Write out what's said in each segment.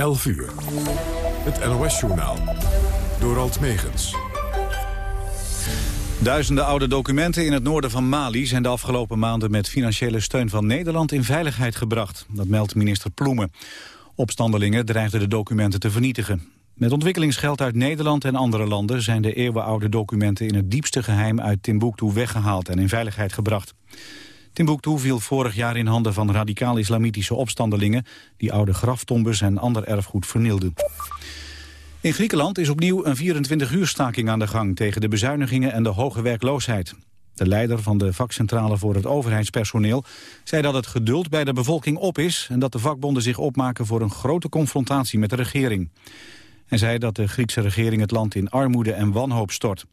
11 uur. Het NOS-journaal. Door Alt Megens. Duizenden oude documenten in het noorden van Mali zijn de afgelopen maanden met financiële steun van Nederland in veiligheid gebracht. Dat meldt minister Ploemen. Opstandelingen dreigden de documenten te vernietigen. Met ontwikkelingsgeld uit Nederland en andere landen zijn de eeuwenoude documenten in het diepste geheim uit Timbuktu weggehaald en in veiligheid gebracht. Timbuktu viel vorig jaar in handen van radicaal-islamitische opstandelingen... die oude graftombes en ander erfgoed vernielden. In Griekenland is opnieuw een 24-uur staking aan de gang... tegen de bezuinigingen en de hoge werkloosheid. De leider van de vakcentrale voor het overheidspersoneel... zei dat het geduld bij de bevolking op is... en dat de vakbonden zich opmaken voor een grote confrontatie met de regering. Hij zei dat de Griekse regering het land in armoede en wanhoop stort.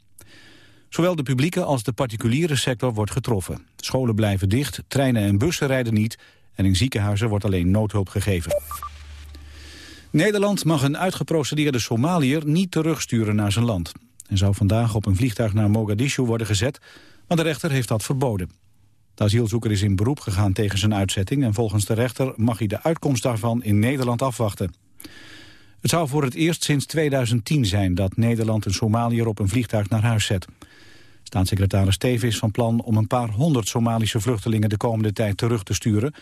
Zowel de publieke als de particuliere sector wordt getroffen. Scholen blijven dicht, treinen en bussen rijden niet... en in ziekenhuizen wordt alleen noodhulp gegeven. Nederland mag een uitgeprocedeerde Somaliër niet terugsturen naar zijn land. Hij zou vandaag op een vliegtuig naar Mogadishu worden gezet... maar de rechter heeft dat verboden. De asielzoeker is in beroep gegaan tegen zijn uitzetting... en volgens de rechter mag hij de uitkomst daarvan in Nederland afwachten. Het zou voor het eerst sinds 2010 zijn dat Nederland een Somaliër op een vliegtuig naar huis zet. Staatssecretaris Teven is van plan om een paar honderd Somalische vluchtelingen de komende tijd terug te sturen.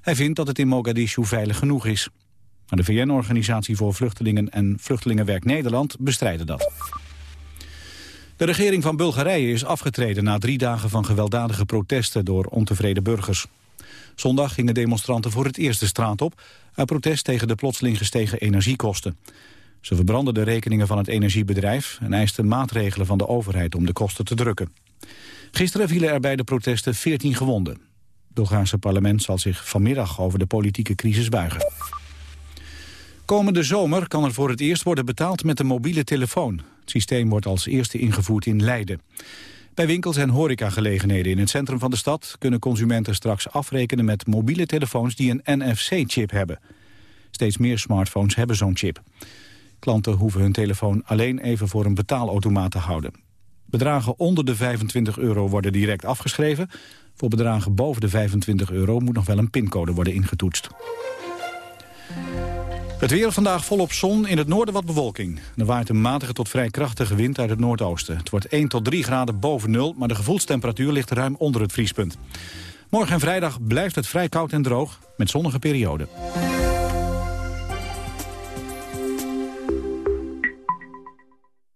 Hij vindt dat het in Mogadishu veilig genoeg is. Maar de VN-organisatie voor Vluchtelingen en Vluchtelingenwerk Nederland bestrijden dat. De regering van Bulgarije is afgetreden na drie dagen van gewelddadige protesten door ontevreden burgers. Zondag gingen demonstranten voor het eerst de straat op... uit protest tegen de plotseling gestegen energiekosten. Ze verbranden de rekeningen van het energiebedrijf... en eisten maatregelen van de overheid om de kosten te drukken. Gisteren vielen er bij de protesten 14 gewonden. Het Bulgaarse parlement zal zich vanmiddag over de politieke crisis buigen. Komende zomer kan er voor het eerst worden betaald met een mobiele telefoon. Het systeem wordt als eerste ingevoerd in Leiden. Bij winkels en horecagelegenheden in het centrum van de stad... kunnen consumenten straks afrekenen met mobiele telefoons die een NFC-chip hebben. Steeds meer smartphones hebben zo'n chip. Klanten hoeven hun telefoon alleen even voor een betaalautomaat te houden. Bedragen onder de 25 euro worden direct afgeschreven. Voor bedragen boven de 25 euro moet nog wel een pincode worden ingetoetst. Het weer vandaag volop zon, in het noorden wat bewolking. Er waait een matige tot vrij krachtige wind uit het noordoosten. Het wordt 1 tot 3 graden boven nul, maar de gevoelstemperatuur ligt ruim onder het vriespunt. Morgen en vrijdag blijft het vrij koud en droog, met zonnige perioden.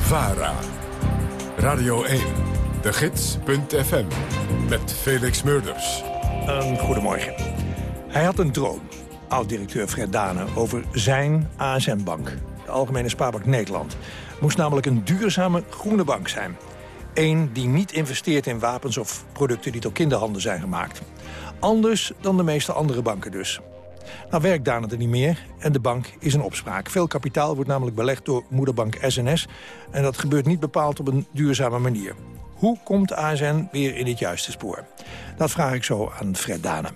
VARA. Radio 1. De Gids.fm. Met Felix Murders. Een goedemorgen. Hij had een droom, oud-directeur Fred Dane, over zijn ASM-bank. De Algemene Spaarbank Nederland. Moest namelijk een duurzame groene bank zijn. Eén die niet investeert in wapens of producten die door kinderhanden zijn gemaakt. Anders dan de meeste andere banken dus. Nou werkt Daan er niet meer en de bank is een opspraak. Veel kapitaal wordt namelijk belegd door moederbank SNS... en dat gebeurt niet bepaald op een duurzame manier. Hoe komt ASN weer in het juiste spoor? Dat vraag ik zo aan Fred Dane.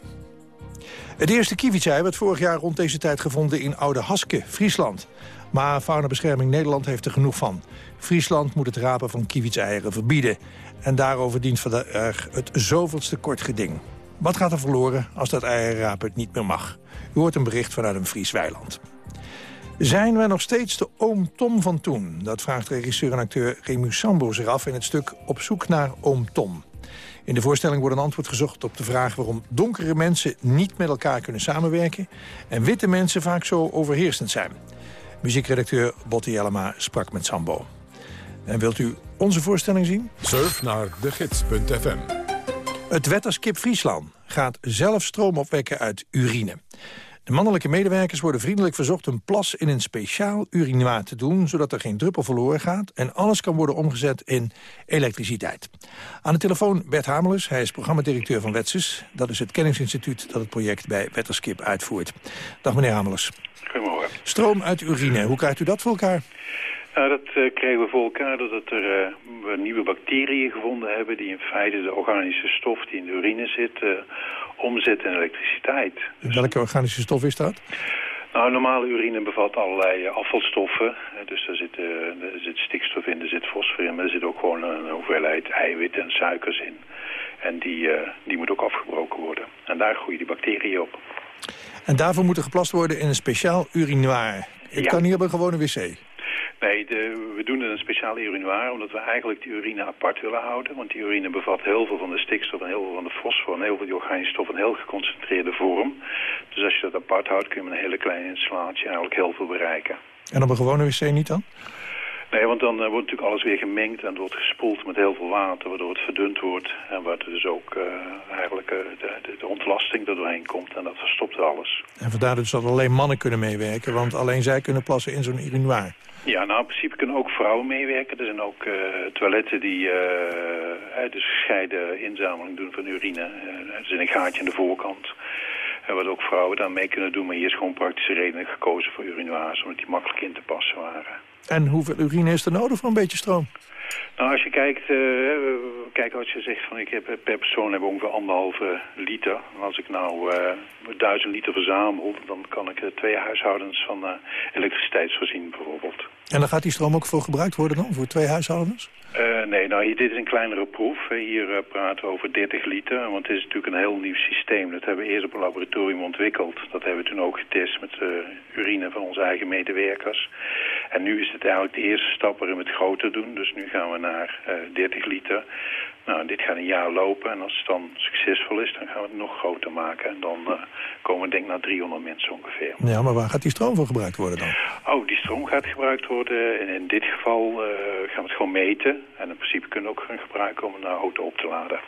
Het eerste kievitzei werd vorig jaar rond deze tijd gevonden in Oude Haske, Friesland. Maar Faunabescherming Nederland heeft er genoeg van. Friesland moet het rapen van kievitseieren verbieden. En daarover dient vandaag het zoveelste kort geding. Wat gaat er verloren als dat eierrapen niet meer mag? U hoort een bericht vanuit een Fries weiland. Zijn we nog steeds de oom Tom van toen? Dat vraagt regisseur en acteur Remu Sambo zich af in het stuk Op zoek naar oom Tom. In de voorstelling wordt een antwoord gezocht op de vraag... waarom donkere mensen niet met elkaar kunnen samenwerken... en witte mensen vaak zo overheersend zijn. Muziekredacteur Botti Jellema sprak met Sambo. En wilt u onze voorstelling zien? Surf naar degids.fm. Het Wetterskip Friesland gaat zelf stroom opwekken uit urine. De mannelijke medewerkers worden vriendelijk verzocht een plas in een speciaal urinoir te doen, zodat er geen druppel verloren gaat en alles kan worden omgezet in elektriciteit. Aan de telefoon Bert Hamelus, hij is programmadirecteur van Wetsus. Dat is het kennisinstituut dat het project bij Wetterskip uitvoert. Dag meneer Hamelus. Goedemorgen. Stroom uit urine, hoe krijgt u dat voor elkaar? Nou, dat uh, kregen we voor elkaar doordat er uh, we nieuwe bacteriën gevonden hebben... die in feite de organische stof die in de urine zit uh, omzetten in elektriciteit. Dus... Welke organische stof is dat? Nou, normale urine bevat allerlei afvalstoffen. Dus er zit, er zit stikstof in, er zit fosfor in... maar er zit ook gewoon een hoeveelheid eiwit en suikers in. En die, die moet ook afgebroken worden. En daar groeien die bacteriën op. En daarvoor moet er geplast worden in een speciaal urinoir. Ja. kan niet op een gewone wc. Nee, de, we doen het een speciaal urinoir omdat we eigenlijk de urine apart willen houden. Want die urine bevat heel veel van de stikstof en heel veel van de fosfor en heel veel die organische stof in heel geconcentreerde vorm. Dus als je dat apart houdt kun je met een hele kleine installatie eigenlijk heel veel bereiken. En op een gewone wc niet dan? Nee, want dan uh, wordt natuurlijk alles weer gemengd en wordt gespoeld met heel veel water, waardoor het verdund wordt. En waardoor dus ook uh, eigenlijk uh, de, ontlasting er doorheen komt en dat verstopt alles. En vandaar dus dat alleen mannen kunnen meewerken, want alleen zij kunnen plassen in zo'n urinoir. Ja, nou in principe kunnen ook vrouwen meewerken. Er zijn ook uh, toiletten die dus gescheiden inzameling doen van urine. Er zit een gaatje aan de voorkant. wat ook vrouwen daar mee kunnen doen. Maar hier is gewoon praktische redenen gekozen voor urinoirs. Omdat die makkelijk in te passen waren. En hoeveel urine is er nodig voor een beetje stroom? Nou, als je kijkt, uh, kijk als je zegt van ik heb per persoon heb ongeveer anderhalve liter. En als ik nou uh, duizend liter verzamel, dan kan ik twee huishoudens van elektriciteit voorzien bijvoorbeeld. En dan gaat die stroom ook voor gebruikt worden dan, voor twee huishoudens? Nee, nou hier, dit is een kleinere proef. Hier praten we over 30 liter, want het is natuurlijk een heel nieuw systeem. Dat hebben we eerst op een laboratorium ontwikkeld. Dat hebben we toen ook getest met urine van onze eigen medewerkers. En nu is het eigenlijk de eerste stap waarin we het groter doen. Dus nu gaan we naar uh, 30 liter. Nou, dit gaat een jaar lopen en als het dan succesvol is, dan gaan we het nog groter maken. En dan uh, komen we denk ik naar 300 mensen ongeveer. Ja, maar waar gaat die stroom voor gebruikt worden dan? Oh, die stroom gaat gebruikt worden. En in dit geval uh, gaan we het gewoon meten. En in principe kunnen we ook gaan gebruiken om een auto op te laden.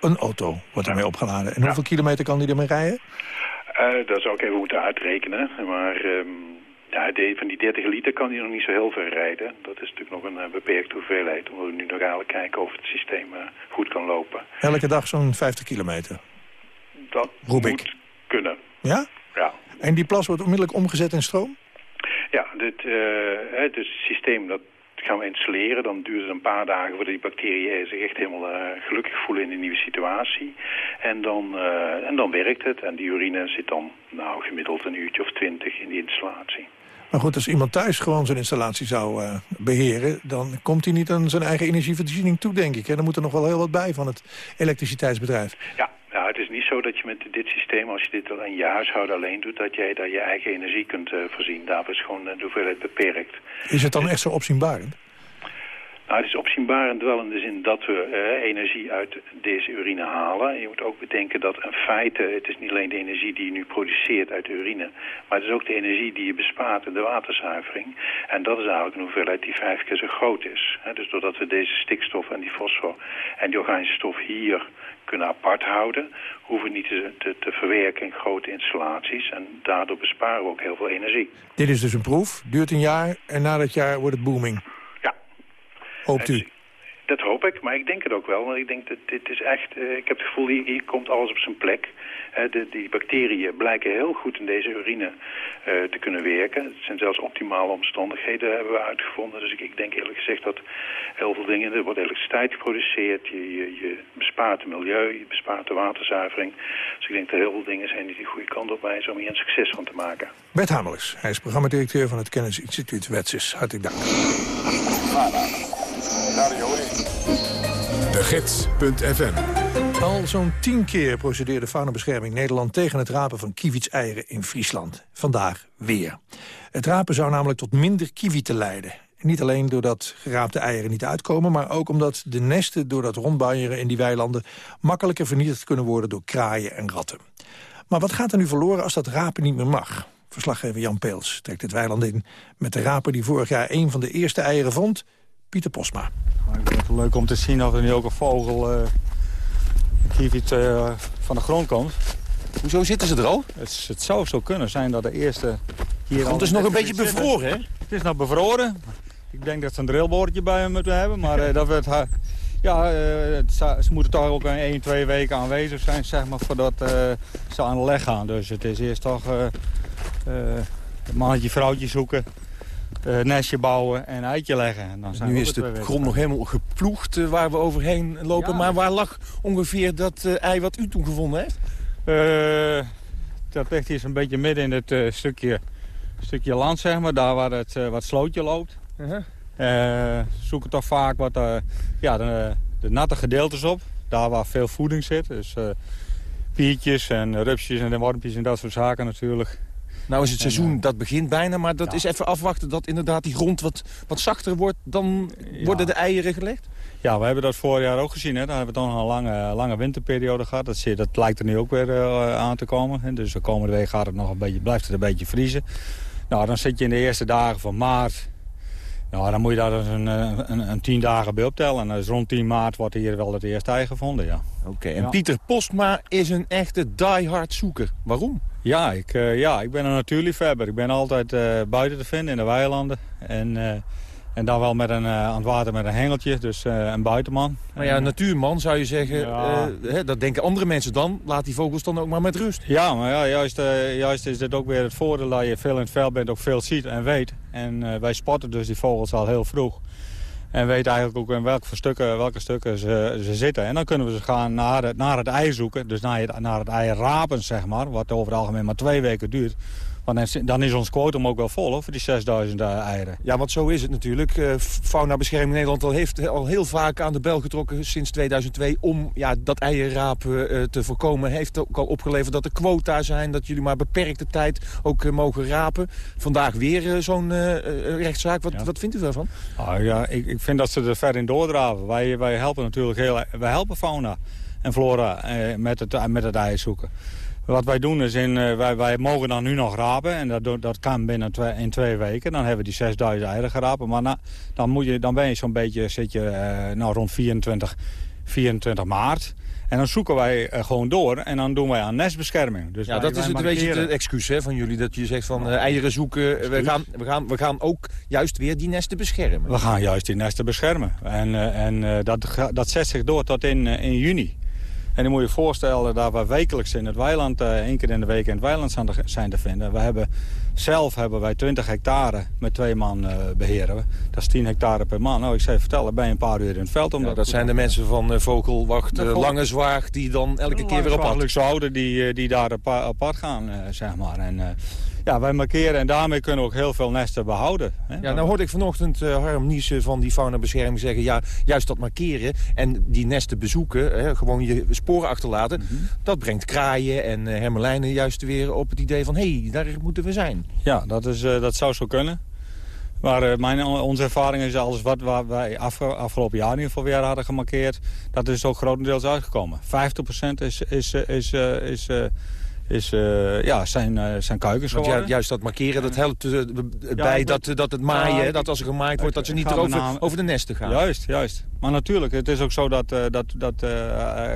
Een auto wordt ermee ja. opgeladen. En hoeveel kilometer kan die ermee rijden? Uh, dat zou ik even moeten uitrekenen. Maar... Um, ja, de, van die 30 liter kan hij nog niet zo heel ver rijden. Dat is natuurlijk nog een uh, beperkte hoeveelheid. Omdat we nu nog eigenlijk kijken of het systeem uh, goed kan lopen. Elke dag zo'n 50 kilometer? Dat Roep moet ik. kunnen. Ja? Ja. En die plas wordt onmiddellijk omgezet in stroom? Ja, dit, uh, het, het systeem dat gaan we installeren. Dan duurt het een paar dagen voordat die bacteriën zich echt helemaal uh, gelukkig voelen in de nieuwe situatie. En dan, uh, en dan werkt het. En die urine zit dan nou, gemiddeld een uurtje of twintig in die installatie. Maar goed, als iemand thuis gewoon zijn installatie zou uh, beheren... dan komt hij niet aan zijn eigen energievoorziening toe, denk ik. En dan moet er nog wel heel wat bij van het elektriciteitsbedrijf. Ja, nou, het is niet zo dat je met dit systeem, als je dit in je huishouden alleen doet... dat jij daar je eigen energie kunt uh, voorzien. Daarvoor is gewoon de hoeveelheid beperkt. Is het dan echt zo opzienbarend? Nou, het is opzienbarend wel in de zin dat we uh, energie uit deze urine halen. Je moet ook bedenken dat in feite, het is niet alleen de energie die je nu produceert uit de urine... maar het is ook de energie die je bespaart in de waterzuivering. En dat is eigenlijk een hoeveelheid die vijf keer zo groot is. Dus doordat we deze stikstof en die fosfor en die organische stof hier kunnen apart houden... hoeven niet te, te, te verwerken in grote installaties. En daardoor besparen we ook heel veel energie. Dit is dus een proef, duurt een jaar en na dat jaar wordt het booming. Hoopt u? Dat hoop ik, maar ik denk het ook wel. Want ik denk dat dit is echt... Uh, ik heb het gevoel, hier, hier komt alles op zijn plek. Uh, de, die bacteriën blijken heel goed in deze urine uh, te kunnen werken. Het zijn zelfs optimale omstandigheden, hebben we uitgevonden. Dus ik, ik denk eerlijk gezegd dat heel veel dingen... Er wordt elektriciteit geproduceerd, je, je, je bespaart het milieu, je bespaart de waterzuivering. Dus ik denk dat er heel veel dingen zijn die de goede kant op wijzen... om hier een succes van te maken. Bert Hamelers, hij is programmadirecteur van het Kennisinstituut Wetsis. Hartelijk dank. De Gids.fm Al zo'n tien keer procedeerde Faunabescherming Nederland tegen het rapen van kievitseieren in Friesland. Vandaag weer. Het rapen zou namelijk tot minder kievieten leiden. Niet alleen doordat geraapte eieren niet uitkomen... maar ook omdat de nesten door dat rondbanjeren in die weilanden... makkelijker vernietigd kunnen worden door kraaien en ratten. Maar wat gaat er nu verloren als dat rapen niet meer mag? Verslaggever Jan Peels trekt het weiland in... met de raper die vorig jaar een van de eerste eieren vond... Pieter Posma. Ik vind het leuk om te zien dat er nu ook een vogel uh, kievit uh, van de grond komt. Hoezo zitten ze er al? Het, het zou zo kunnen zijn dat de eerste hier... Want het is nog een beetje bevroren, hè? Het is nog bevroren. Ik denk dat ze een drillboordje bij hem moeten hebben, maar uh, dat werd... Ja, uh, ze moeten toch ook een 1, 2 weken aanwezig zijn, zeg maar, voordat uh, ze aan de leg gaan. Dus het is eerst toch een mannetje, vrouwtje zoeken, nestje bouwen en eitje leggen. En dan zijn nu is de grond nog helemaal geploegd waar we overheen lopen. Ja. Maar waar lag ongeveer dat ei wat u toen gevonden heeft? dat ligt hier zo'n beetje midden in het stukje, stukje land, zeg maar, daar waar het wat slootje loopt. Uh -huh. Uh, zoeken toch vaak wat ja, de, de, natte gedeeltes op. Daar waar veel voeding zit. Dus piertjes en rupsjes en wormpjes en dat soort zaken natuurlijk. Nou is het seizoen, en, dat begint bijna, maar dat ja. is even afwachten dat inderdaad die grond wat, wat zachter wordt. Dan worden de eieren gelegd? Ja, we hebben dat vorig jaar ook gezien. Hè. Dan hebben we toch een lange, lange winterperiode gehad. Dat, dat lijkt er nu ook weer aan te komen. Hè. Dus de komende week gaat het nog een beetje, blijft het een beetje vriezen. Nou, dan zit je in de eerste dagen van maart nou, dan moet je daar dus een, een, een, tien dagen bij optellen. En dus rond 10 maart wordt hier wel het eerste ei gevonden, ja. Oké, en ja. Pieter Postma is een echte diehard zoeker. Waarom? Ja, ik, uh, ja, ik ben een natuurliefhebber. Ik ben altijd uh, buiten te vinden in de weilanden. En, uh, en dan wel met een, aan het water met een hengeltje, dus een buitenman. Maar ja, natuurman zou je zeggen, ja. hè, dat denken andere mensen dan. Laat die vogels dan ook maar met rust. Ja, maar ja, juist, juist is dit ook weer het voordeel dat je veel in het veld bent, ook veel ziet en weet. En wij spotten dus die vogels al heel vroeg. En weten eigenlijk ook in welke stukken, welke stukken ze, ze zitten. En dan kunnen we ze gaan naar het, naar het ei zoeken. Dus naar het, naar het ei rapen, zeg maar. Wat over het algemeen maar twee weken duurt. Want dan is ons quotum ook wel vol hoor, voor die 6000 eieren. Ja, want zo is het natuurlijk. Uh, Fauna Bescherming Nederland al heeft al heel vaak aan de bel getrokken sinds 2002... om ja, dat eierrapen uh, te voorkomen. Heeft ook al opgeleverd dat er quota zijn... dat jullie maar beperkte tijd ook uh, mogen rapen. Vandaag weer zo'n rechtszaak. Wat, ja. wat vindt u daarvan? Ah, ja, ik, ik vind dat ze er ver in doordraven. Wij, wij helpen natuurlijk heel... Wij helpen fauna en flora met, het, met het zoeken. Wat wij doen is, in, uh, wij, wij mogen dan nu nog rapen. En dat, dat kan binnen twee, in twee weken. Dan hebben we die 6000 eieren gerapen. Maar na, dan, moet je, dan ben je zo'n beetje zit je, uh, nou, rond 24, 24 maart. En dan zoeken wij uh, gewoon door en dan doen wij aan nestbescherming. Dus ja, dat is het een beetje het excuus hè, van jullie. Dat je zegt van eieren zoeken. We gaan, we, gaan, we gaan ook juist weer die nesten beschermen. We gaan juist die nesten beschermen. En, en dat, dat zet zich door tot in, in juni. En dan moet je je voorstellen dat we wekelijks in het weiland, uh, één keer in de week in het weiland zijn te vinden. We hebben, zelf hebben wij 20 hectare met twee man uh, beheren. Dat is 10 hectare per man. Nou, ik je vertellen, ben je een paar uur in het veld. Ja, dat zijn de mensen van uh, Vogelwacht, Lange Zwaag, die dan elke keer weer pad. houden die, die daar pad gaan, zeg maar. En, ja, wij markeren en daarmee kunnen we ook heel veel nesten behouden. Hè? Ja, nou hoorde ik vanochtend uh, Harm Niesen van die faunabescherming zeggen... ja, juist dat markeren en die nesten bezoeken, hè, gewoon je sporen achterlaten... Mm -hmm. dat brengt kraaien en uh, hermelijnen juist weer op het idee van... hé, hey, daar moeten we zijn. Ja, dat, is, uh, dat zou zo kunnen. Maar mijn, onze ervaring is alles wat wij af, afgelopen jaar in ieder geval weer hadden gemarkeerd... dat is ook grotendeels uitgekomen. 50% is, is, is, is, is uh, ja, zijn, uh, zijn kuikens Want ju juist dat markeren, dat helpt uh, bij ja, dat, dat het maaien, ja, dat als er gemaaid wordt, dat ze niet erover naam, over de nesten gaan. Juist, juist. Maar natuurlijk, het is ook zo dat, dat, dat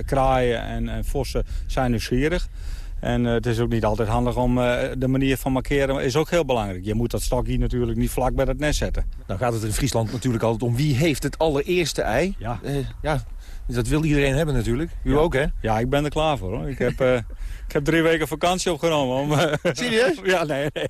kraaien en, en vossen zijn nieuwsgierig. En het is ook niet altijd handig om de manier van markeren is ook heel belangrijk. Je moet dat stokje natuurlijk niet vlak bij het nest zetten. Dan gaat het in Friesland natuurlijk altijd om wie heeft het allereerste ei. Ja. ja. Dat wil iedereen hebben natuurlijk. U ook, hè? Ja, ik ben er klaar voor. Hoor. Ik heb... Ik heb drie weken vakantie opgenomen. Om, Serieus? ja, nee. nee.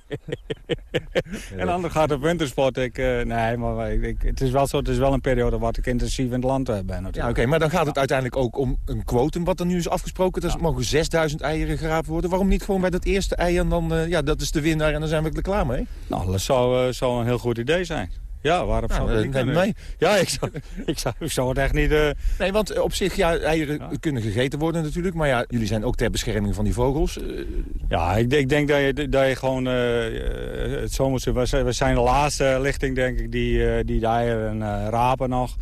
en dan gaat op wintersport. Ik, uh, nee, maar ik, het is wel zo. Het is wel een periode wat ik intensief in het land ben. Natuurlijk. Ja, oké. Okay, maar dan gaat het uiteindelijk ook om een quotum wat er nu is afgesproken. Dus ja. mogen 6000 eieren geraapt worden. Waarom niet gewoon bij dat eerste ei en dan, uh, ja, dat is de winnaar en dan zijn we er klaar mee? Nou, dat zou, uh, zou een heel goed idee zijn. Ja, waarom nou, zou dat niet kunnen? Mee. Ja, ik zou, ik, zou, ik zou het echt niet... Uh... Nee, want op zich, ja, eieren ja. kunnen gegeten worden natuurlijk. Maar ja, jullie zijn ook ter bescherming van die vogels. Uh... Ja, ik, ik, denk dat je, dat je gewoon... Uh, het zomerse, we zijn de laatste lichting, denk ik, die, die de eieren rapen nog.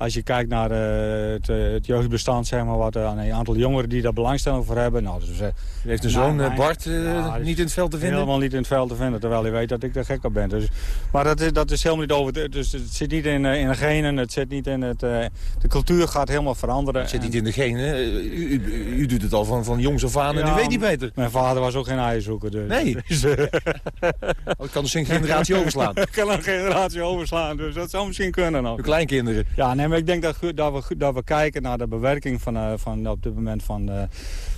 Als je kijkt naar uh, het, het, jeugdbestand, zeg maar, wat een aantal jongeren die daar belangstelling voor hebben. Nou, dus, uh, heeft een zoon, uh, Bart, ja, niet in het veld te vinden? Helemaal niet in het veld te vinden, terwijl hij weet dat ik er gek op ben. Dus, maar dat is, dat is helemaal niet over. Dus het zit niet in, in de genen, het zit niet in het... de cultuur gaat helemaal veranderen. Het zit niet in de genen. U, u, u, doet het al van, van jongs af aan en u weet niet beter. Mijn vader was ook geen eierzoeker. Dus, nee. Dus, oh, ik kan dus een generatie overslaan. Ik kan een generatie overslaan, dus dat zou misschien kunnen. Ook. Uw kleinkinderen. Ja, nee, maar ik denk dat, dat, we, dat we kijken naar de bewerking van, uh, van op dit moment van, uh,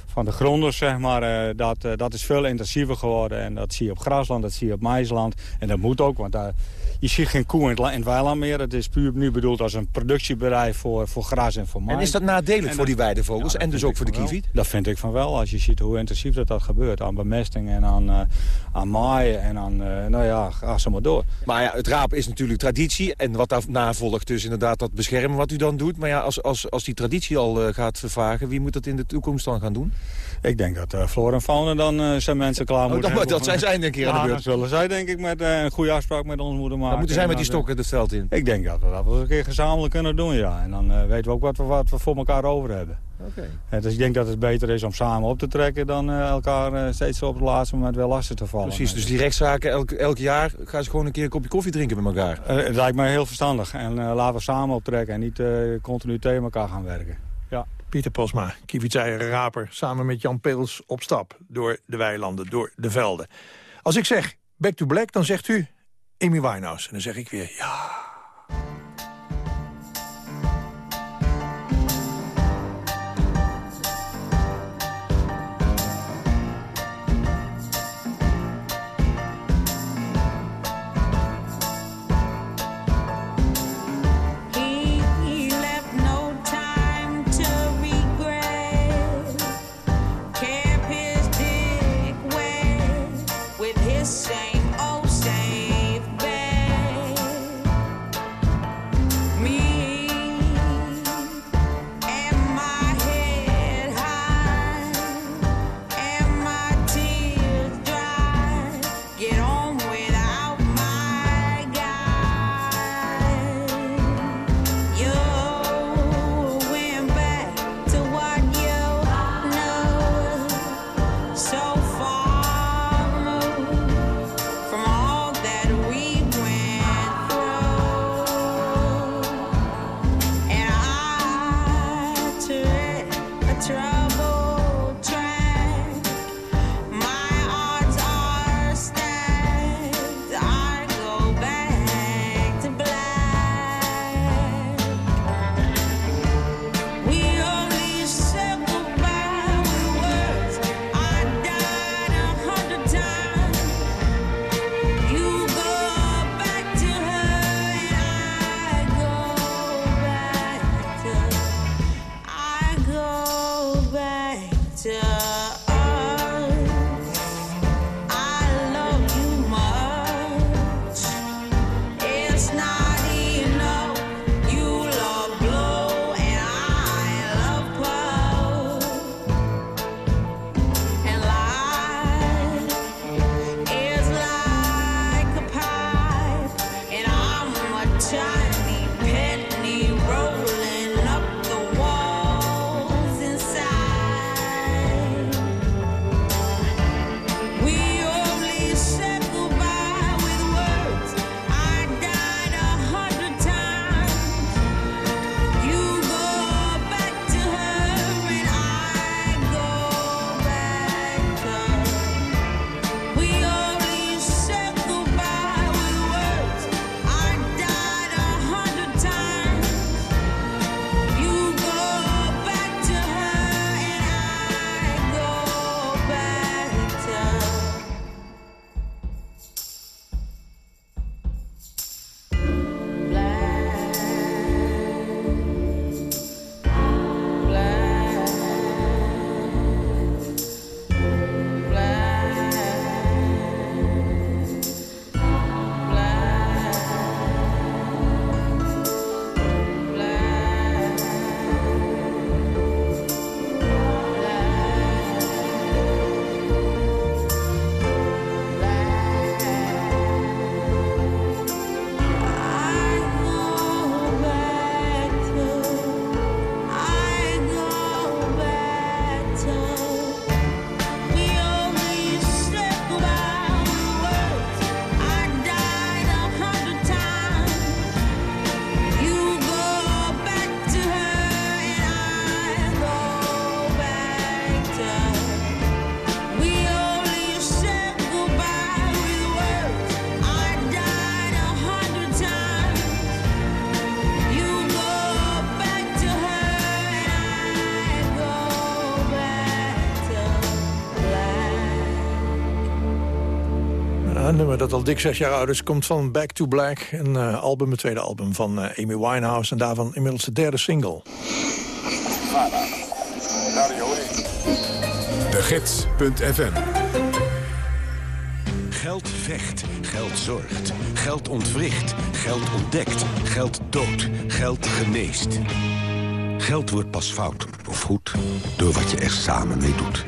van de gronders, zeg maar. Uh, dat, dat is veel intensiever geworden. En dat zie je op grasland, dat zie je op maisland. En dat moet ook, want daar je ziet geen koe in het, weiland meer. Het is puur nu bedoeld als een productiebedrijf voor, voor gras en voor mais. En is dat nadelig voor die weidevogels en dus ook voor de kieviet? Dat vind ik van wel. Als je ziet hoe intensief dat, dat gebeurt. Aan bemesting en aan, uh, aan maaien en aan, uh, nou ja, ga ze maar door. Maar ja, het rapen is natuurlijk traditie. En wat daarna volgt dus inderdaad dat beschermen wat u dan doet. Maar ja, als, als, als die traditie al uh, gaat vervagen, wie moet dat in de toekomst dan gaan doen? Ik denk dat uh, flora en fauna dan zijn mensen klaar oh, moeten dat, dat zijn zij een keer aan de beurt. zullen zij denk ik met een goede afspraak met ons moeten maken. Dan moeten zij met die stokken het veld in? Ik denk dat we dat wel een keer gezamenlijk kunnen doen, ja. En dan uh, weten we ook wat we, wat we voor elkaar over hebben. Okay. Ja, dus ik denk dat het beter is om samen op te trekken... dan uh, elkaar uh, steeds op het laatste moment wel lastig te vallen. Precies, dus die rechtszaken elk, elk jaar gaan ze gewoon een keer een kopje koffie drinken met elkaar? het lijkt mij heel verstandig. En laten we samen optrekken en niet continu tegen elkaar gaan werken. Ja. Pieter Posma, kievitseier raper, samen met Jan Peels op stap... door de weilanden, door de velden. Als ik zeg back to black, dan zegt u Amy Winehouse. En dan zeg ik weer ja... dat al dik zes jaar oud is, komt van Back to Black. Een uh, album, het tweede album van uh, Amy Winehouse. En daarvan inmiddels de derde single. De Gids.fm Geld vecht, geld zorgt, geld ontwricht, geld ontdekt, geld doodt, geld geneest. Geld wordt pas fout of goed door wat je er samen mee doet.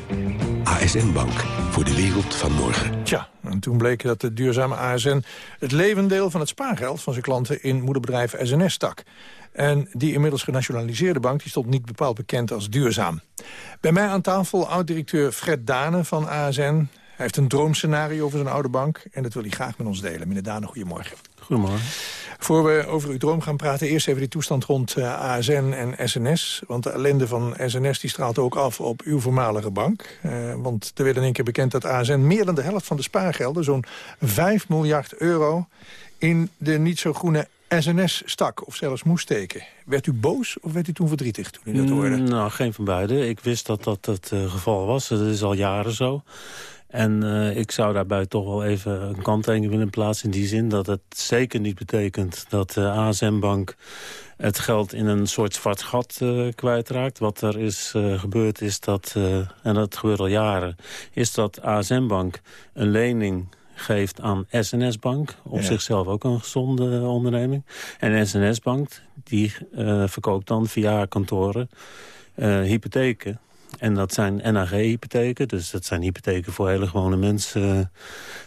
ASN Bank, voor de wereld van morgen. Tja, en toen bleek dat de duurzame ASN het levendeel van het spaargeld van zijn klanten in moederbedrijf SNS stak. En die inmiddels genationaliseerde bank die stond niet bepaald bekend als duurzaam. Bij mij aan tafel oud-directeur Fred Dane van ASN. Hij heeft een droomscenario over zijn oude bank en dat wil hij graag met ons delen. Meneer Dane, goedemorgen. Goedemorgen. Voor we over uw droom gaan praten, eerst even die toestand rond uh, eh, ASN en SNS. Want de ellende van SNS die straalt ook af op uw voormalige bank. Uh, want er werd in één keer bekend dat ASN meer dan de helft van de spaargelden... zo'n 5 miljard euro in de niet zo groene SNS stak of zelfs moest steken. Werd u boos of werd u toen verdrietig toen u dat hoorde? Mm, nou, geen van beide. Ik wist dat dat het uh, geval was. Dat is al jaren zo. En uh, ik zou daarbij toch wel even een kanttekening willen plaatsen... in die zin dat het zeker niet betekent dat de ASM-bank het geld in een soort zwart gat uh, kwijtraakt. Wat er is uh, gebeurd is dat, en dat gebeurt al jaren... is dat ASM-bank een lening geeft aan SNS-bank. Op zichzelf ook een gezonde onderneming. En SNS-bank die verkoopt dan via kantoren hypotheken en dat zijn NAG-hypotheken, dus dat zijn hypotheken voor hele gewone mensen uh,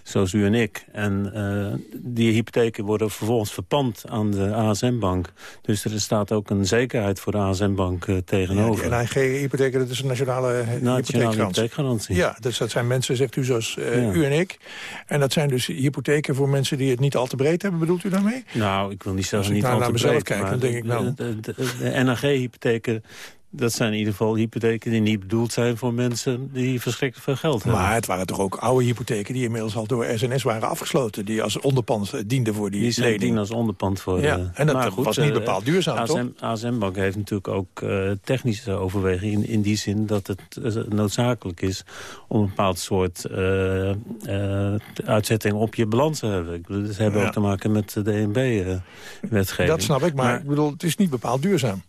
zoals u en ik. En uh, die hypotheken worden vervolgens verpand aan de ASM-bank. Dus er staat ook een zekerheid voor de ASM-bank uh, eh, tegenover. Ja, NAG-hypotheken, dat is een nationale, nationale hypotheekgarantie. Ja, dus dat zijn mensen, zegt u, zoals ja. u en ik. En dat zijn dus hypotheken voor mensen die het niet al te breed hebben, bedoelt u daarmee? Nou, ik wil niet zeggen niet al te breed. Als ik naar mezelf kijk, dan denk ik nou... De, de, de NAG-hypotheken dat zijn in ieder geval hypotheken die niet bedoeld zijn voor mensen die verschrikkelijk veel geld hebben. Maar het waren toch ook oude hypotheken die inmiddels al door SNS waren afgesloten. Die als onderpand dienden voor die, die lening. als onderpand voor. Ja, uh, en dat goed, was niet eh, bepaald duurzaam, ASM, toch? ASM Bank heeft natuurlijk ook uh, technische overwegingen in, in die zin dat het uh, noodzakelijk is om een bepaald soort uitzetting op je balans te hebben. Ik bedoel, dat hebben ja. ook te maken met de DNB-wetgeving. dat snap ik, maar, maar ik bedoel, het is niet bepaald duurzaam.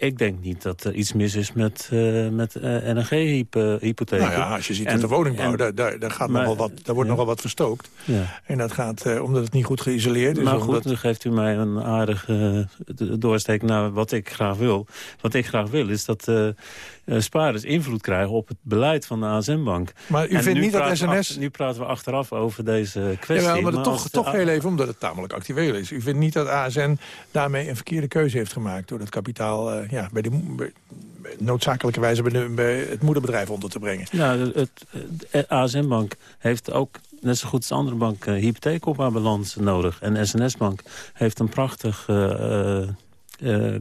Ik denk niet dat er iets mis is met, uh, met uh, eh, hypotheken Nou ja, als je ziet en, dat de woningbouw, daar, daar, daar, gaat maar, nogal wat, daar wordt ja. nogal wat verstookt. Ja. En dat gaat uh, omdat het niet goed geïsoleerd is. Maar goed, omdat... nu geeft u mij een aardige doorsteek naar wat ik graag wil. Wat ik graag wil is dat uh, spaarders invloed krijgen op het beleid van de ASM-bank. Maar u vindt niet dat SNS... Nu praten we achteraf over deze kwestie. Ja, maar, maar toch, toch heel even, omdat het tamelijk actueel is. U vindt niet dat ASN daarmee een verkeerde keuze heeft gemaakt... door dat kapitaal uh, ja, bij de, bij, noodzakelijke wijze bij, de, bij, het moederbedrijf onder te brengen. Nou, het, het ASM-bank heeft ook net zo goed als andere banken hypotheek op haar balans nodig. En SNS-bank heeft een prachtig... Uh, uh,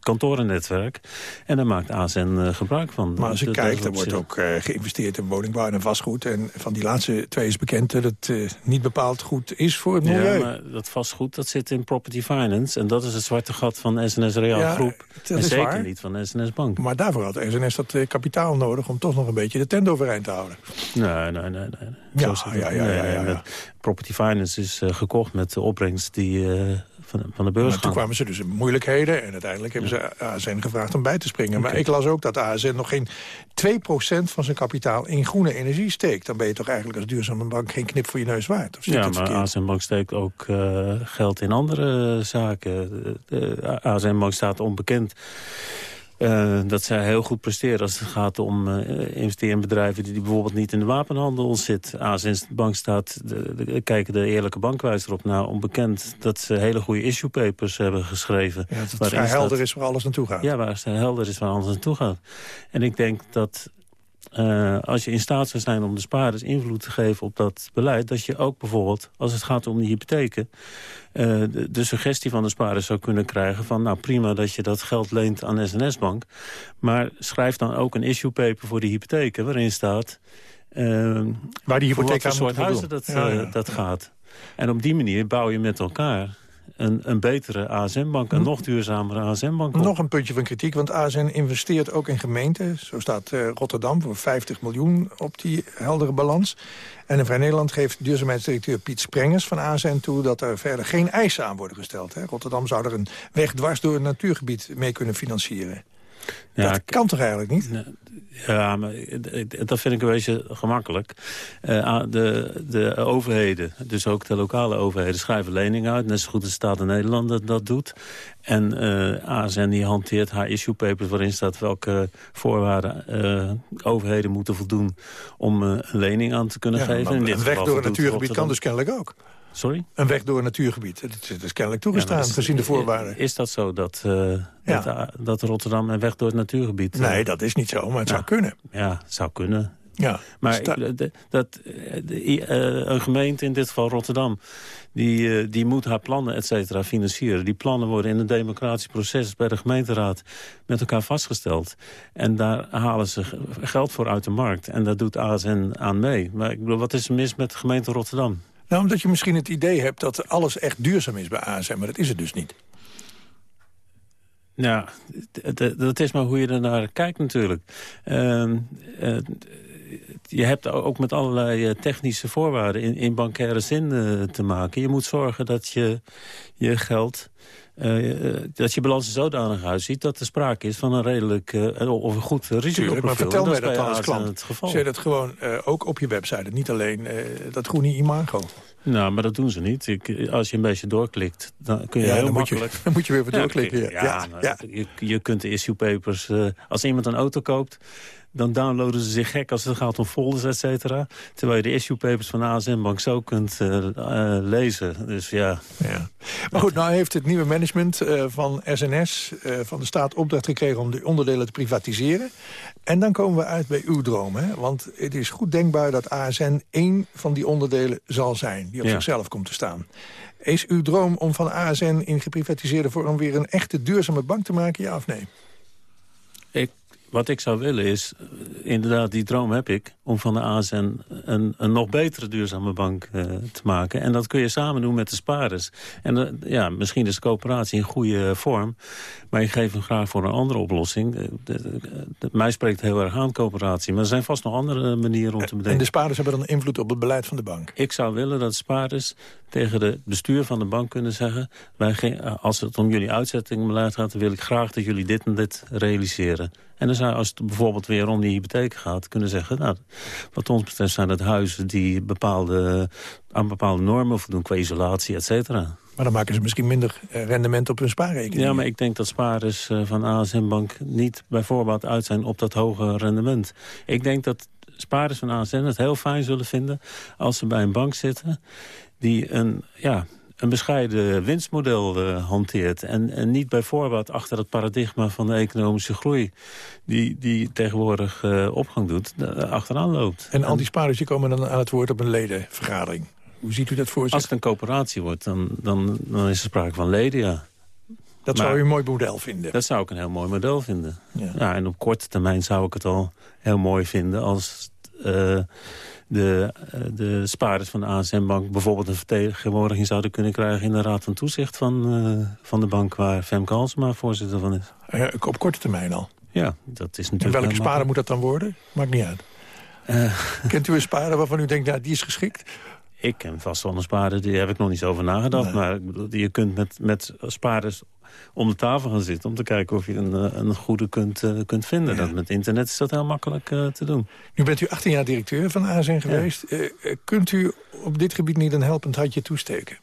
kantorennetwerk. En daar maakt ASN uh, gebruik van. Maar als je kijkt, er wordt ook uh, geïnvesteerd in woningbouw en vastgoed. En van die laatste twee is bekend dat het niet bepaald goed is voor het milieu. Ja, maar dat vastgoed dat zit in property finance. En dat is het zwarte gat van SNS Real ja, Groep. En zeker waar. niet van SNS Bank. Maar daarvoor had SNS dat kapitaal nodig om toch nog een beetje de tent overeind te houden. Nee, nee, nee. nee. Ja, ja, ja, ja, ja, ja, Property finance is gekocht met de opbrengst die van, van de beurs maar toen kwamen ze dus in moeilijkheden en uiteindelijk hebben ze ASN gevraagd om bij te springen. Maar ik las ook dat ASN nog geen 2% van zijn kapitaal in groene energie steekt. Dan ben je toch eigenlijk als duurzame bank geen knip voor je neus waard? Of ja, maar ASN Bank steekt ook uh, geld in andere zaken. De ASN Bank staat onbekend uh, dat zij heel goed presteren als het gaat om uh, investeren in bedrijven die, bijvoorbeeld niet in de wapenhandel zitten. ASN Bank staat, de, de, kijken de eerlijke bankwijzer op naar onbekend dat ze hele goede issue papers hebben geschreven. Ja, dat het helder is waar alles naartoe gaat. Ja, waar het helder is waar alles naartoe gaat. En ik denk dat uh, als je in staat zou zijn om de spaarders invloed te geven op dat beleid... dat je ook bijvoorbeeld, als het gaat om die hypotheken... Uh, de, de, suggestie van de spaarders zou kunnen krijgen van... nou prima dat je dat geld leent aan SNS-bank... maar schrijf dan ook een issue paper voor die hypotheken... waarin staat... Uh, Waar die hypotheek aan soort huizen dat, ja, ja. dat gaat. En op die manier bouw je met elkaar een, een betere ASM-bank, een nog duurzamere ASM-bank. Nog een puntje van kritiek, want ASN investeert ook in gemeenten. Zo staat uh, Rotterdam voor 50 miljoen op die heldere balans. En in Vrij Nederland geeft duurzaamheidsdirecteur Piet Sprengers van ASN toe... dat er verder geen eisen aan worden gesteld. Hè? Rotterdam zou er een weg dwars door het natuurgebied mee kunnen financieren. Ja, dat kan toch eigenlijk niet? Ja, maar dat vind ik een beetje gemakkelijk. Uh, de, de overheden, dus ook de lokale overheden, schrijven leningen uit. Net zo goed als de Staat in Nederland dat, dat doet. En uh, eh, ASN die hanteert haar issue papers waarin staat welke voorwaarden uh, overheden moeten voldoen om een lening aan te kunnen geven. In dit een weg door het natuurgebied kan dus kennelijk ook. Sorry? Een weg door een natuurgebied. Dat is, kennelijk toegestaan, gezien de voorwaarden. Is dat zo, dat, uh, ja. dat, dat, Rotterdam een weg door het natuurgebied... Uh, nee, dat is niet zo, maar het zou kunnen. Ja, het zou kunnen. Ja, maar ik, dat, uh, een gemeente, in dit geval Rotterdam... die, die moet haar plannen, et cetera, financieren. Die plannen worden in een democratisch proces bij de gemeenteraad... met elkaar vastgesteld. En daar halen ze geld voor uit de markt. En daar doet ASN aan mee. Maar ik bedoel, wat is er mis met de gemeente Rotterdam? Nou, omdat je misschien het idee hebt dat alles echt duurzaam is bij ASM, maar dat is het dus niet. Ja, dat is maar hoe je er naar kijkt natuurlijk. Uh, je hebt ook met allerlei eh, technische voorwaarden in, bankaire zin uh, te maken. Je moet zorgen dat je je geld uh, dat je balans zodanig uitziet dat er sprake is van een redelijk uh, of een goed risicoprofiel. maar vertel mij dat dan als klant. Het. Zeg dat gewoon uh, ook op je website, niet alleen dat groene imago. Nou, maar dat doen ze niet. Ik, als je een beetje doorklikt, dan kun je heel dan makkelijk... Moet je, dan moet je weer even doorklikken. Ja, ja, ja, Je, je kunt de issue papers... als iemand een auto koopt, dan downloaden ze zich gek als het gaat om folders, et cetera. Terwijl je de issue papers van de ASM Bank zo kunt uh, uh, lezen. Dus ja. ja. Maar goed, nou heeft het nieuwe management uh, van SNS van de staat opdracht gekregen om de onderdelen te privatiseren. En dan komen we uit bij uw droom. Hè? Want het is goed denkbaar dat ASN één van die onderdelen zal zijn. Die op ja. zichzelf komt te staan. Is uw droom om van ASN in geprivatiseerde vorm weer een echte duurzame bank te maken, ja of nee? Ik wat ik zou willen is, eh, inderdaad, die droom heb ik... om van de ASN een, een nog betere duurzame bank uh, te maken. En dat kun je samen doen met de spaarders. En uh, ja, misschien is de coöperatie in goede vorm... maar je geeft hem graag voor een andere oplossing. De, de, de, mij spreekt heel erg aan coöperatie. Maar er zijn vast nog andere manieren om te bedenken. En de spaarders hebben dan invloed op het beleid van de bank? Ik zou willen dat spaarders tegen het bestuur van de bank kunnen zeggen... Wij, als het om jullie uitzettingbeleid gaat... dan wil ik graag dat jullie dit en dit realiseren. En dan zou, als het bijvoorbeeld weer om die hypotheek gaat... kunnen zeggen, nou, wat ons betreft zijn het huizen... die bepaalde, aan bepaalde normen voldoen qua isolatie, et cetera. Maar dan maken ze misschien minder eh, rendement op hun spaarrekening. Ja, maar ik denk dat spaarders eh, van ASM Bank niet bijvoorbeeld uit zijn op dat hoge rendement. Ik denk dat spaarders van ASM het heel fijn zullen vinden als ze bij een bank zitten die een, ja, een bescheiden winstmodel uh, hanteert. En, en niet bij voorbaat achter het paradigma van de economische groei... die, die tegenwoordig uh, opgang doet, uh, achteraan loopt. En al die spaarders die komen dan aan het woord op een ledenvergadering. Hoe ziet u dat voor zich? Als het een coöperatie wordt, dan, dan, dan is er sprake van leden, ja. Dat maar, zou u een mooi model vinden? Dat zou ik een heel mooi model vinden. Ja. ja en op korte termijn zou ik het al heel mooi vinden... als de, eh, de spaarders van de ASM-bank bijvoorbeeld een vertegenwoordiging zouden kunnen krijgen in de Raad van Toezicht van, uh, van de bank waar Femke Halsema voorzitter van is. Ja, op korte termijn al? Ja, dat is natuurlijk... En welke spaarder moet dat dan worden? Maakt niet uit. Uh, Kent u een spaarder waarvan u denkt, nou, die is geschikt? Ik ken vast wel een spaarder, die heb ik nog niet zo over nagedacht. Nee. Maar je kunt met, met spaarders om de tafel gaan zitten... om te kijken of je een, eh, een goede kunt, uh, kunt vinden. Ja. Dat met internet is dat heel makkelijk uh, te doen. Nu bent u 18 jaar directeur van ASN geweest. Ja. Uh, kunt u op dit gebied niet een helpend handje toesteken?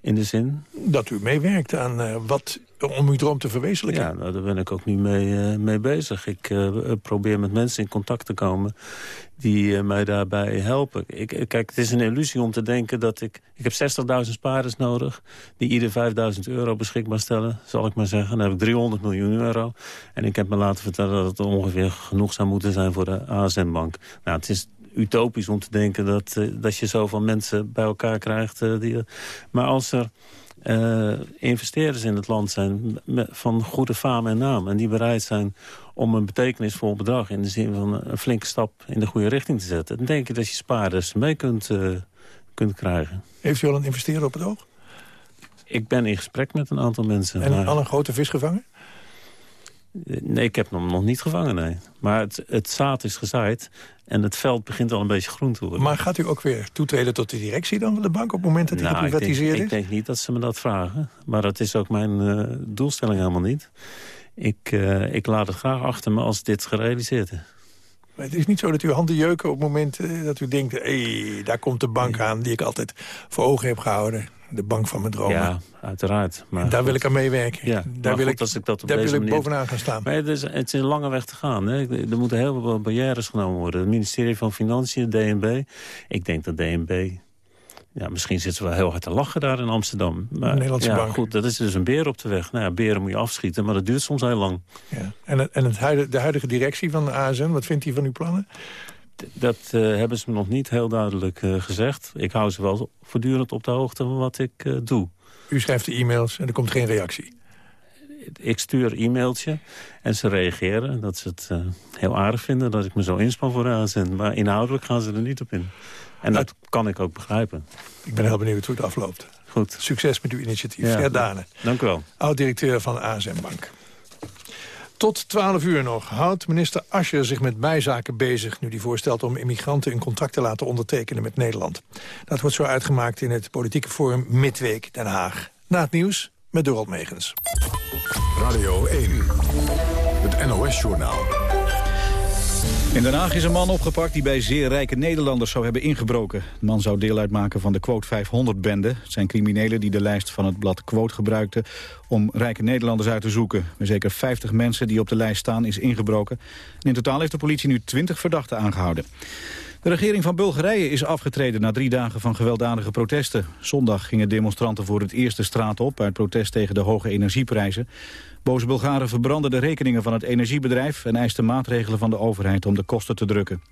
In de zin? Dat u meewerkt aan wat om uw droom te verwezenlijken. Ja, nou, daar ben ik ook nu mee, uh, mee bezig. Ik uh, probeer met mensen in contact te komen die mij daarbij helpen. Ik, kijk, het is een illusie om te denken dat ik... Ik heb 60.000 spaarders nodig die ieder 5.000 euro beschikbaar stellen, zal ik maar zeggen. Dan heb ik 300 miljoen euro. En ik heb me laten vertellen dat het ongeveer genoeg zou moeten zijn voor de ASM-bank. Nou, het is utopisch om te denken dat, dat je zoveel mensen bij elkaar krijgt. die, maar als er uh, investeerders in het land zijn van goede faam en naam. En die bereid zijn om een betekenisvol bedrag... in de zin van een flinke stap in de goede richting te zetten. Dan denk ik dat je spaarders mee kunt, uh, kunt krijgen. Heeft u al een investeerder op het oog? Ik ben in gesprek met een aantal mensen. En al een grote vis gevangen? Nee, ik heb hem nog niet gevangen, nee. Maar het, het zaad is gezaaid en het veld begint al een beetje groen te worden. Maar gaat u ook weer toetreden tot de directie dan van de bank... op het moment dat hij Nou, geprivatiseerd is? ik denk niet dat ze me dat vragen. Maar dat is ook mijn eh, doelstelling helemaal niet. Ik, eh, ik laat het graag achter me als dit gerealiseerd is. Maar het is niet zo dat uw handen jeuken op het moment eh, dat u denkt... hé, daar komt de bank aan die ik altijd voor ogen heb gehouden. De bank van mijn dromen. Ja, uiteraard. Maar En daar wil ik aan meewerken. Ja, daar wil goed, ik, als ik dat op daar deze wil ik bovenaan gaan staan. Maar het is, het is een lange weg te gaan. Hè. Er moeten heel veel barrières genomen worden. Het ministerie van Financiën, DNB. Ik denk dat DNB... Ja, misschien zitten ze wel heel hard te lachen daar in Amsterdam. Maar, Nederlandse ja, bank. goed, dat is dus een beer op de weg. Nou ja, beren moet je afschieten, maar dat duurt soms heel lang. Ja. En, het- en het huidige, de huidige directie van de ASN, wat vindt hij van uw plannen? Dat eh, hebben ze me nog niet heel duidelijk eh, gezegd. Ik hou ze wel voortdurend op de hoogte van wat ik eh, doe. U schrijft de e-mails en er komt geen reactie. Ik stuur e-mailtje en ze reageren. Dat ze het heel aardig vinden dat ik me zo inspan voor ASN. Maar inhoudelijk gaan ze er niet op in. En dat kan ik ook begrijpen. Ik ben heel benieuwd hoe het afloopt. Goed. Succes met uw initiatief. Ja. Dank u wel. oud-directeur van ASN Bank. Tot 12 uur nog houdt minister Ascher zich met bijzaken bezig... nu die voorstelt om immigranten een contract te laten ondertekenen met Nederland. Dat wordt zo uitgemaakt in het politieke forum Midweek Den Haag. Na het nieuws met Dorald Megens. Radio 1. Het NOS-journaal. In Den Haag is een man opgepakt die bij zeer rijke Nederlanders zou hebben ingebroken. De man zou deel uitmaken van de Quote 500-bende. Het zijn criminelen die de lijst van het blad Quote gebruikten... om rijke Nederlanders uit te zoeken. Bij zeker 50 mensen die op de lijst staan is ingebroken. En in totaal heeft de politie nu 20 verdachten aangehouden. De regering van Bulgarije is afgetreden na drie dagen van gewelddadige protesten. Zondag gingen demonstranten voor het eerst de straat op... uit protest tegen de hoge energieprijzen. Boze Bulgaren verbrandden de rekeningen van het energiebedrijf... en eisten maatregelen van de overheid om de kosten te drukken.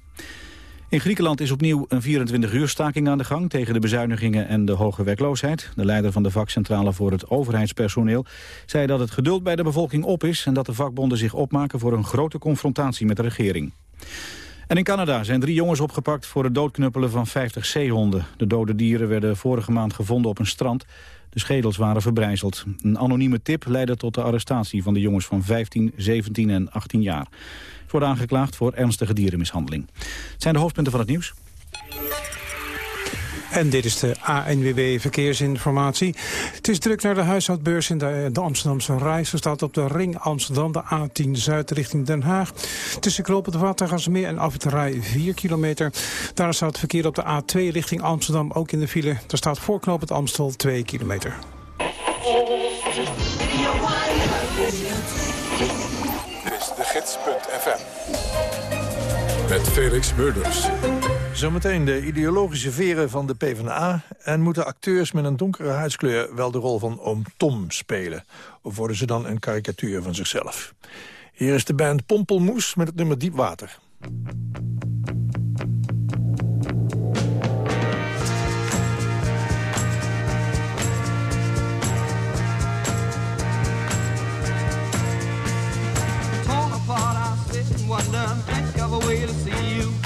In Griekenland is opnieuw een 24-uur staking aan de gang... tegen de bezuinigingen en de hoge werkloosheid. De leider van de vakcentrale voor het overheidspersoneel... zei dat het geduld bij de bevolking op is... en dat de vakbonden zich opmaken voor een grote confrontatie met de regering. En in Canada zijn drie jongens opgepakt voor het doodknuppelen van 50 zeehonden. De dode dieren werden vorige maand gevonden op een strand. De schedels waren verbrijzeld. Een anonieme tip leidde tot de arrestatie van de jongens van 15, 17 en 18 jaar. Ze worden aangeklaagd voor ernstige dierenmishandeling. Het zijn de hoofdpunten van het nieuws. En dit is de ANWB Verkeersinformatie. Het is druk naar de huishoudbeurs in de, de Amsterdamse Rijs. Er staat op de ring Amsterdam, de A10 Zuid richting Den Haag. Tussen Knoop Watergasmeer en af het Rij 4 kilometer. Daar staat het verkeer op de A2 richting Amsterdam ook in de file. Er staat voor Knoop het Amstel 2 kilometer. Dit is de gids.fm. Met Felix Murders. Zometeen de ideologische veren van de PvdA... en moeten acteurs met een donkere huidskleur wel de rol van oom Tom spelen? Of worden ze dan een karikatuur van zichzelf? Hier is de band Pompelmoes met het nummer Diep Water. And wonder think of a way to see you.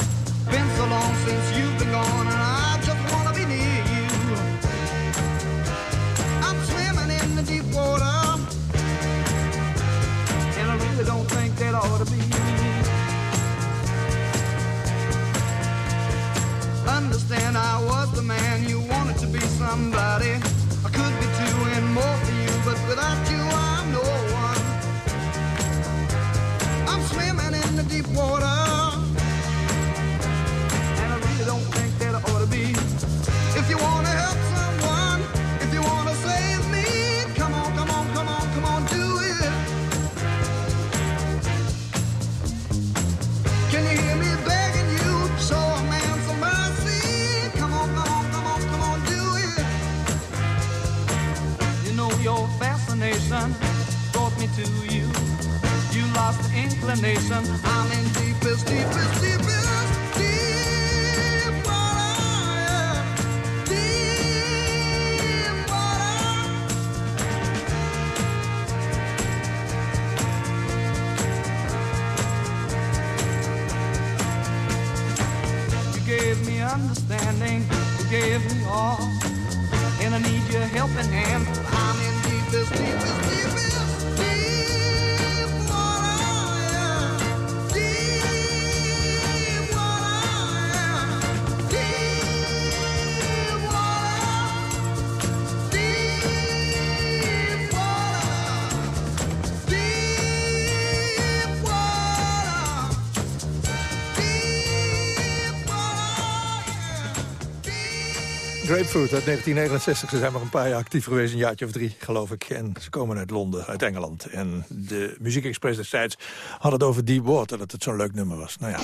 Uit 1969. Ze zijn maar een paar jaar actief geweest, een jaartje of drie, geloof ik. En ze komen uit Londen, uit Engeland. En de Muziekexpress destijds had het over Deep Water, dat het zo'n leuk nummer was. Nou ja.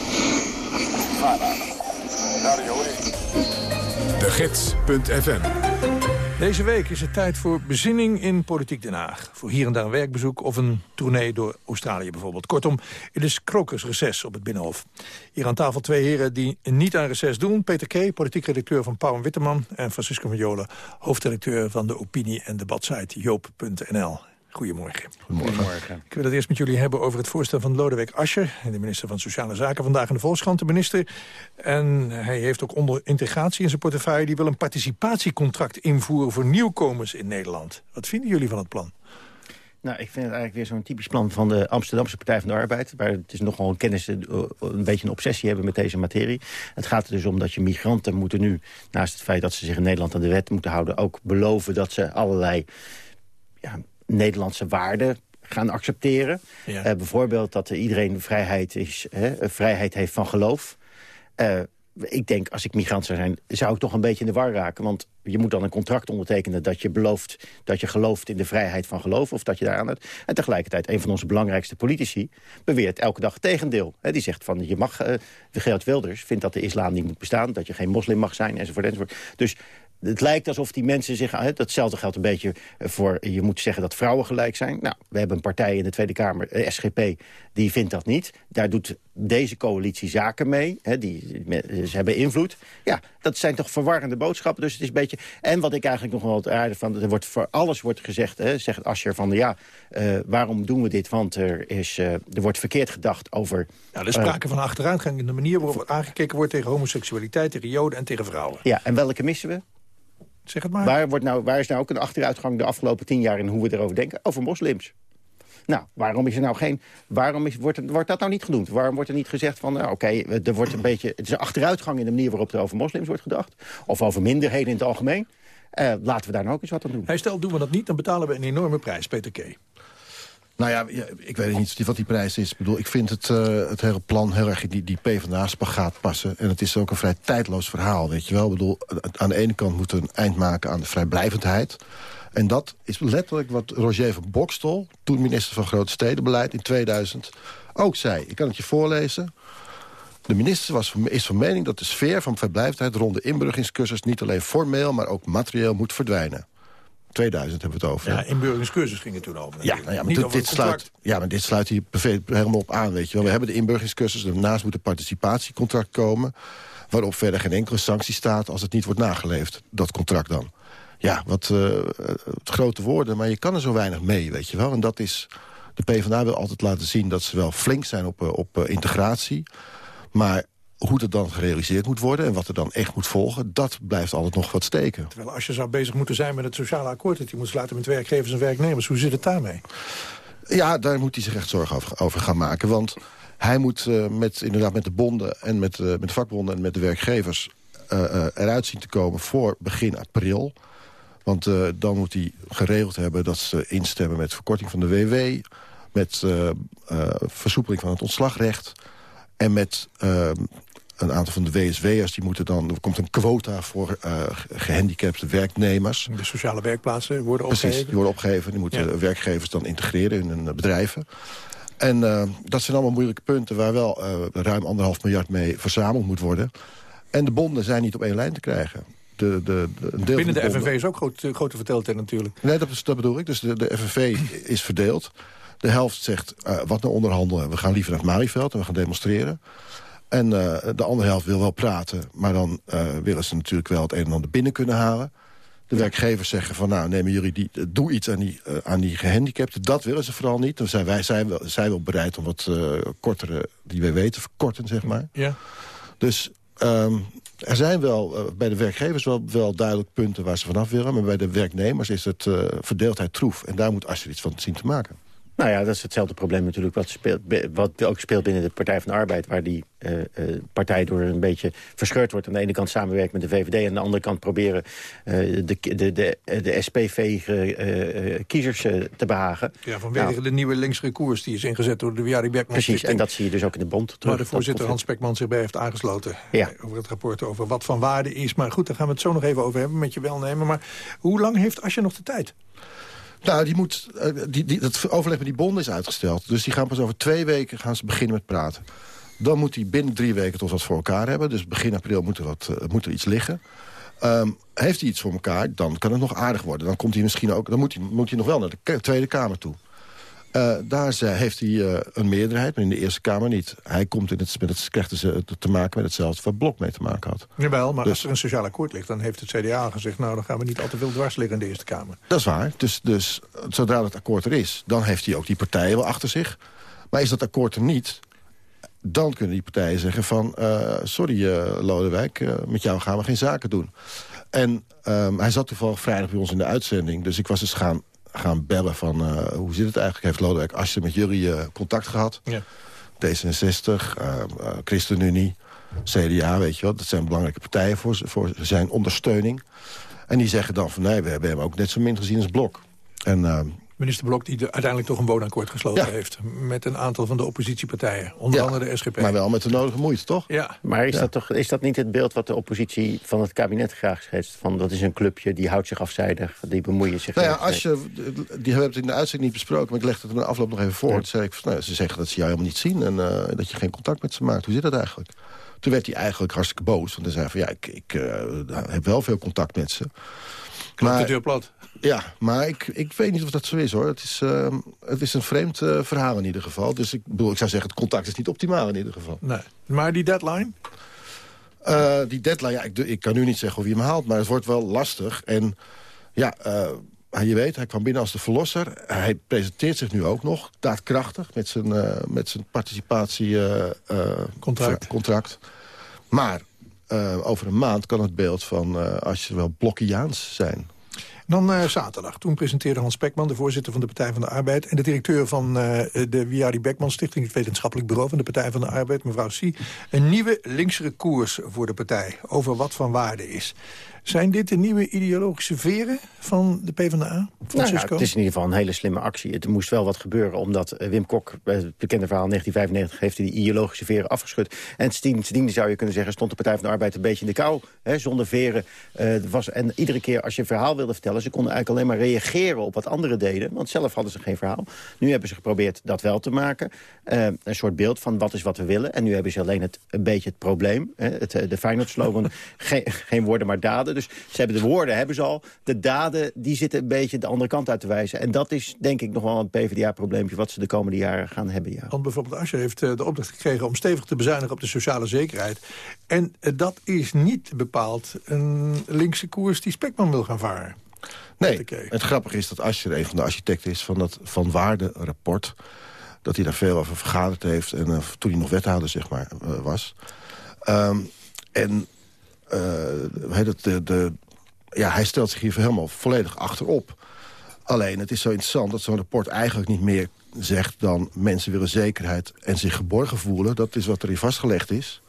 De Deze week is het tijd voor bezinning in Politiek Den Haag. Voor hier en daar een werkbezoek of een tournee door Australië bijvoorbeeld. Kortom, het is krokusreces op het Binnenhof. Hier aan tafel twee heren die niet aan reces doen. Peter K., politiek redacteur van Pauw en Witteman... en Francisco Jolen, hoofdredacteur van de opinie- en debatsite joop.nl. Goedemorgen. Goedemorgen. Ik wil het eerst met jullie hebben over het voorstel van Lodewijk Asscher... de minister van Sociale Zaken, vandaag in de Volkskrant, de minister. En hij heeft ook onder integratie in zijn portefeuille... die wil een participatiecontract invoeren voor nieuwkomers in Nederland. Wat vinden jullie van het plan? Nou, ik vind het eigenlijk weer zo'n typisch plan van de Amsterdamse Partij van de Arbeid. Waar het is nogal een kennis, eh, een beetje een obsessie hebben met deze materie. Het gaat er dus om dat je migranten moeten nu, naast het feit dat ze zich in Nederland aan de wet moeten houden, ook beloven dat ze allerlei ja, Nederlandse waarden gaan accepteren. Ja. Eh, bijvoorbeeld dat er iedereen vrijheid, is, hè, vrijheid heeft van geloof. Eh, ik denk, als ik migrant zou zijn, zou ik toch een beetje in de war raken. Want je moet dan een contract ondertekenen dat je belooft... dat je gelooft in de vrijheid van geloof, of dat je daar aan het... En tegelijkertijd, een van onze belangrijkste politici beweert elke dag het tegendeel. Hè, die zegt van, je mag... de Gerard Wilders vindt dat de islam niet moet bestaan... dat je geen moslim mag zijn, enzovoort, enzovoort. Dus het lijkt alsof die mensen zich... hè, Datzelfde geldt een beetje voor... je moet zeggen dat vrouwen gelijk zijn. Nou, we hebben een partij in de Tweede Kamer, eh, SGP... die vindt dat niet. Daar doet deze coalitie zaken mee. Hè, die, ze hebben invloed. Ja, dat zijn toch verwarrende boodschappen. Dus het is een beetje... En wat ik eigenlijk nog wel het aardig van... Er wordt voor alles wordt gezegd, hè, zegt Asscher van... ja, eh, waarom doen we dit? Want er, is, eh, er wordt verkeerd gedacht over... Nou, er is sprake van achteruitgang in de manier waarop aangekeken wordt... tegen homoseksualiteit, tegen joden en tegen vrouwen. Ja, en welke missen we? Zeg het maar. Waar, wordt nou, waar is nou ook een achteruitgang de afgelopen tien jaar... in hoe we erover denken? Over moslims. Nou, waarom is er nou geen... Waarom is, wordt, wordt dat nou niet genoemd? Waarom wordt er niet gezegd van... Nou, oké, er wordt een beetje... Het is een achteruitgang in de manier waarop er over moslims wordt gedacht. Of over minderheden in het algemeen. Eh, laten we daar nou ook eens wat aan doen. Hij stelt, doen we dat niet, dan betalen we een enorme prijs, Peter K. Nou ja, ik weet niet wat die prijs is. Ik bedoel, ik vind het, eh, het hele plan heel erg in die, die PvdA-spagaat passen. En het is ook een vrij tijdloos verhaal, weet je wel. Ik bedoel, aan de ene kant moeten we een eind maken aan de vrijblijvendheid. En dat is letterlijk wat Roger van Bokstel... toen minister van Grote Stedenbeleid in 2000 ook zei. Ik kan het je voorlezen. De minister was, is van mening dat de sfeer van vrijblijvendheid... rond de inburgeringscursus niet alleen formeel... maar ook materieel moet verdwijnen. 2000 hebben we het over. Ja, inburgeringscursus ging het toen over. Ja, nou ja, maar dit, sluit, ja, maar dit sluit hier perfect helemaal op aan. Weet je wel. We hebben de inburgeringscursus, daarnaast moet een participatiecontract komen... waarop verder geen enkele sanctie staat als het niet wordt nageleefd. Dat contract dan. Ja, wat eh, grote woorden, maar je kan er zo weinig mee, weet je wel. En dat is... De PvdA wil altijd laten zien dat ze wel flink zijn op, eh, op eh, integratie. Maar hoe dat dan gerealiseerd moet worden... en wat er dan echt moet volgen, dat blijft altijd nog wat steken. Terwijl als je zou bezig moeten zijn met het sociale akkoord... dat je moet sluiten met werkgevers en werknemers. Hoe zit het daarmee? Ja, daar moet hij zich echt zorgen over, over gaan maken. Want hij moet eh, met, inderdaad met de bonden en met, eh, met de vakbonden en met de werkgevers... eh, eruit zien te komen voor begin april. Want dan moet hij geregeld hebben dat ze instemmen met verkorting van de WW... met versoepeling van het ontslagrecht... en met eh, een aantal van de WSW'ers, die moeten dan... er komt een quota voor eh, gehandicapte werknemers. De sociale werkplaatsen worden Precies, opgeheven. die worden opgegeven. Die moeten Ja. werkgevers dan integreren in hun eh, bedrijven. En eh, dat zijn allemaal moeilijke punten... waar wel ruim anderhalf miljard mee verzameld moet worden. En de bonden zijn niet op één lijn te krijgen. De, de, de, een deel Binnen de FNV is ook groot, grote verdeeldheid natuurlijk. Nee, dat, bedoel ik. Dus de, de FNV is verdeeld. De helft zegt, wat nou onderhandelen. We gaan liever naar het Malieveld en we gaan demonstreren. En eh, de andere helft wil wel praten. Maar dan eh, willen ze natuurlijk wel het een en ander binnen kunnen halen. De werkgevers zeggen van, nou, nemen jullie die, eh, doe iets aan die, aan die gehandicapten. Dat willen ze vooral niet. Dan zijn wij zijn wel, zijn wel bereid om wat kortere, die WW te verkorten, zeg maar. Ja. Dus ehm, Er zijn wel bij de werkgevers wel, wel duidelijk punten waar ze vanaf willen... maar bij de werknemers is het verdeeldheid troef. En daar moet Asscher iets van zien te maken. Nou ja, dat is hetzelfde probleem natuurlijk wat, speelt, wat ook speelt binnen de Partij van de Arbeid... waar die eh, eh, partij door een beetje verscheurd wordt. Aan de ene kant samenwerkt met de VVD... en aan de andere kant proberen eh, de, de, de, de SP-vege kiezers eh, te behagen. Ja, vanwege Nou, de nieuwe linkse koers die is ingezet door de Wiari Beckman Precies, Stichting. en dat zie je dus ook in de bond terug. Waar de voorzitter Hans Spekman zich bij heeft aangesloten. Ja. Over het rapport over wat van waarde is. Maar goed, daar gaan we het zo nog even over hebben met je welnemen. Maar hoe lang heeft Asje nog de tijd? Nou, die moet, eh, die, die, het overleg met die bonden is uitgesteld. Dus die gaan pas over twee weken gaan ze beginnen met praten. Dan moet hij binnen drie weken tot wat voor elkaar hebben. Dus begin april moet er, wat, eh, moet er iets liggen. Ehm, heeft hij iets voor elkaar, dan kan het nog aardig worden. Dan, komt hij misschien ook, dan moet, hij, moet hij nog wel naar de Tweede Kamer toe. Eh, daar ze- heeft hij eh, een meerderheid, maar in de Eerste Kamer niet. Hij komt in het, met het, krijgt eh, te maken met hetzelfde wat Blok mee te maken had. Jawel, maar Dus- als er een sociaal akkoord ligt... dan heeft het CDA gezegd... nou, dan gaan we niet al te veel dwars liggen in de Eerste Kamer. Dat is waar. Dus, dus zodra het akkoord er is, dan heeft hij ook die partijen wel achter zich. Maar is dat akkoord er niet, dan kunnen die partijen zeggen van... eh, sorry Lodewijk, met jou gaan we geen zaken doen. En ehm, hij zat toevallig vrijdag bij ons in de uitzending. Dus ik was dus gaan, gaan bellen van eh, hoe zit het eigenlijk? Heeft Lodewijk Asscher met jullie eh, contact gehad? Ja. D66, eh, ChristenUnie, CDA, weet je wel. Dat zijn belangrijke partijen voor, voor zijn ondersteuning. En die zeggen dan van nee, we hebben hem ook net zo min gezien als Blok. En ehm, Minister Blok die de- uiteindelijk toch een woonakkoord gesloten Ja. heeft... met een aantal van de oppositiepartijen. Onder Ja, andere de SGP. maar wel met de nodige moeite, toch? Ja. Maar is, Ja. dat toch, is dat niet het beeld wat de oppositie van het kabinet graag schetst? Van dat is een clubje, die houdt zich afzijdig, die bemoeien zich Nou ja, als je, die hebben het in de uitzending niet besproken... maar ik legde het in de afloop nog even voor. Toen zei ik, van, nou, ze zeggen dat ze jou helemaal niet zien... en eh, dat je geen contact met ze maakt. Hoe zit dat eigenlijk? Toen werd hij eigenlijk hartstikke boos. Want hij zei van, ja, ik, ik eh, heb wel veel contact met ze. De deur plat. Ja, maar ik, ik weet niet of dat zo is, hoor. Het is, eh, het is een vreemd eh, verhaal in ieder geval. Dus ik, bedoel, ik zou zeggen, het contact is niet optimaal in ieder geval. Nee. Maar die deadline? Eh, die deadline, ja, ik, ik kan nu niet zeggen of hij hem haalt... maar het wordt wel lastig. En ja, eh, je weet, hij kwam binnen als de verlosser. Hij presenteert zich nu ook nog, daadkrachtig... met zijn, met zijn participatie Contract. contract. Maar eh, over een maand kan het beeld van eh, als je wel blokkiaans zijn... Dan eh, zaterdag. Toen presenteerde Hans Spekman, de voorzitter van de Partij van de Arbeid... en de directeur van de Wiari Beckman Stichting... het wetenschappelijk bureau van de Partij van de Arbeid, mevrouw Sie... een nieuwe linksere koers voor de partij, over wat van waarde is. Zijn dit de nieuwe ideologische veren van de PvdA, Nou ja, het is in ieder geval een hele slimme actie. Het moest wel wat gebeuren, omdat eh, Wim Kok... bij het bekende verhaal 1995 heeft hij die ideologische veren afgeschud. En sindsdien zou je kunnen zeggen... stond de Partij van de Arbeid een beetje in de kou. Hè, zonder veren. Eh, was, en iedere keer als je een verhaal wilde vertellen... ze konden eigenlijk alleen maar reageren op wat anderen deden. Want zelf hadden ze geen verhaal. Nu hebben ze geprobeerd dat wel te maken. Eh, een soort beeld van wat is wat we willen. En nu hebben ze alleen het, een beetje het probleem. Hè, het, eh, de Feyenoord-slogan, geen, geen woorden maar daden. Dus ze hebben de woorden hebben ze al. De daden die zitten een beetje de andere kant uit te wijzen. En dat is denk ik nog wel een PvdA-probleempje... wat ze de komende jaren gaan hebben, ja. Want bijvoorbeeld Asscher heeft eh, de opdracht gekregen om stevig te bezuinigen op de sociale zekerheid. En eh, dat is niet bepaald een linkse koers die Spekman wil gaan varen. Nee, het grappige is dat Asscher een van de architecten is van dat Van Waarde rapport. Dat hij daar veel over vergaderd heeft. En eh, toen hij nog wethouder zeg maar, was. Ehm, en eh, de, ja, hij stelt zich hier helemaal volledig achterop. Alleen, het is zo interessant dat zo'n rapport eigenlijk niet meer zegt... dan mensen willen zekerheid en zich geborgen voelen. Dat is wat er hier vastgelegd is.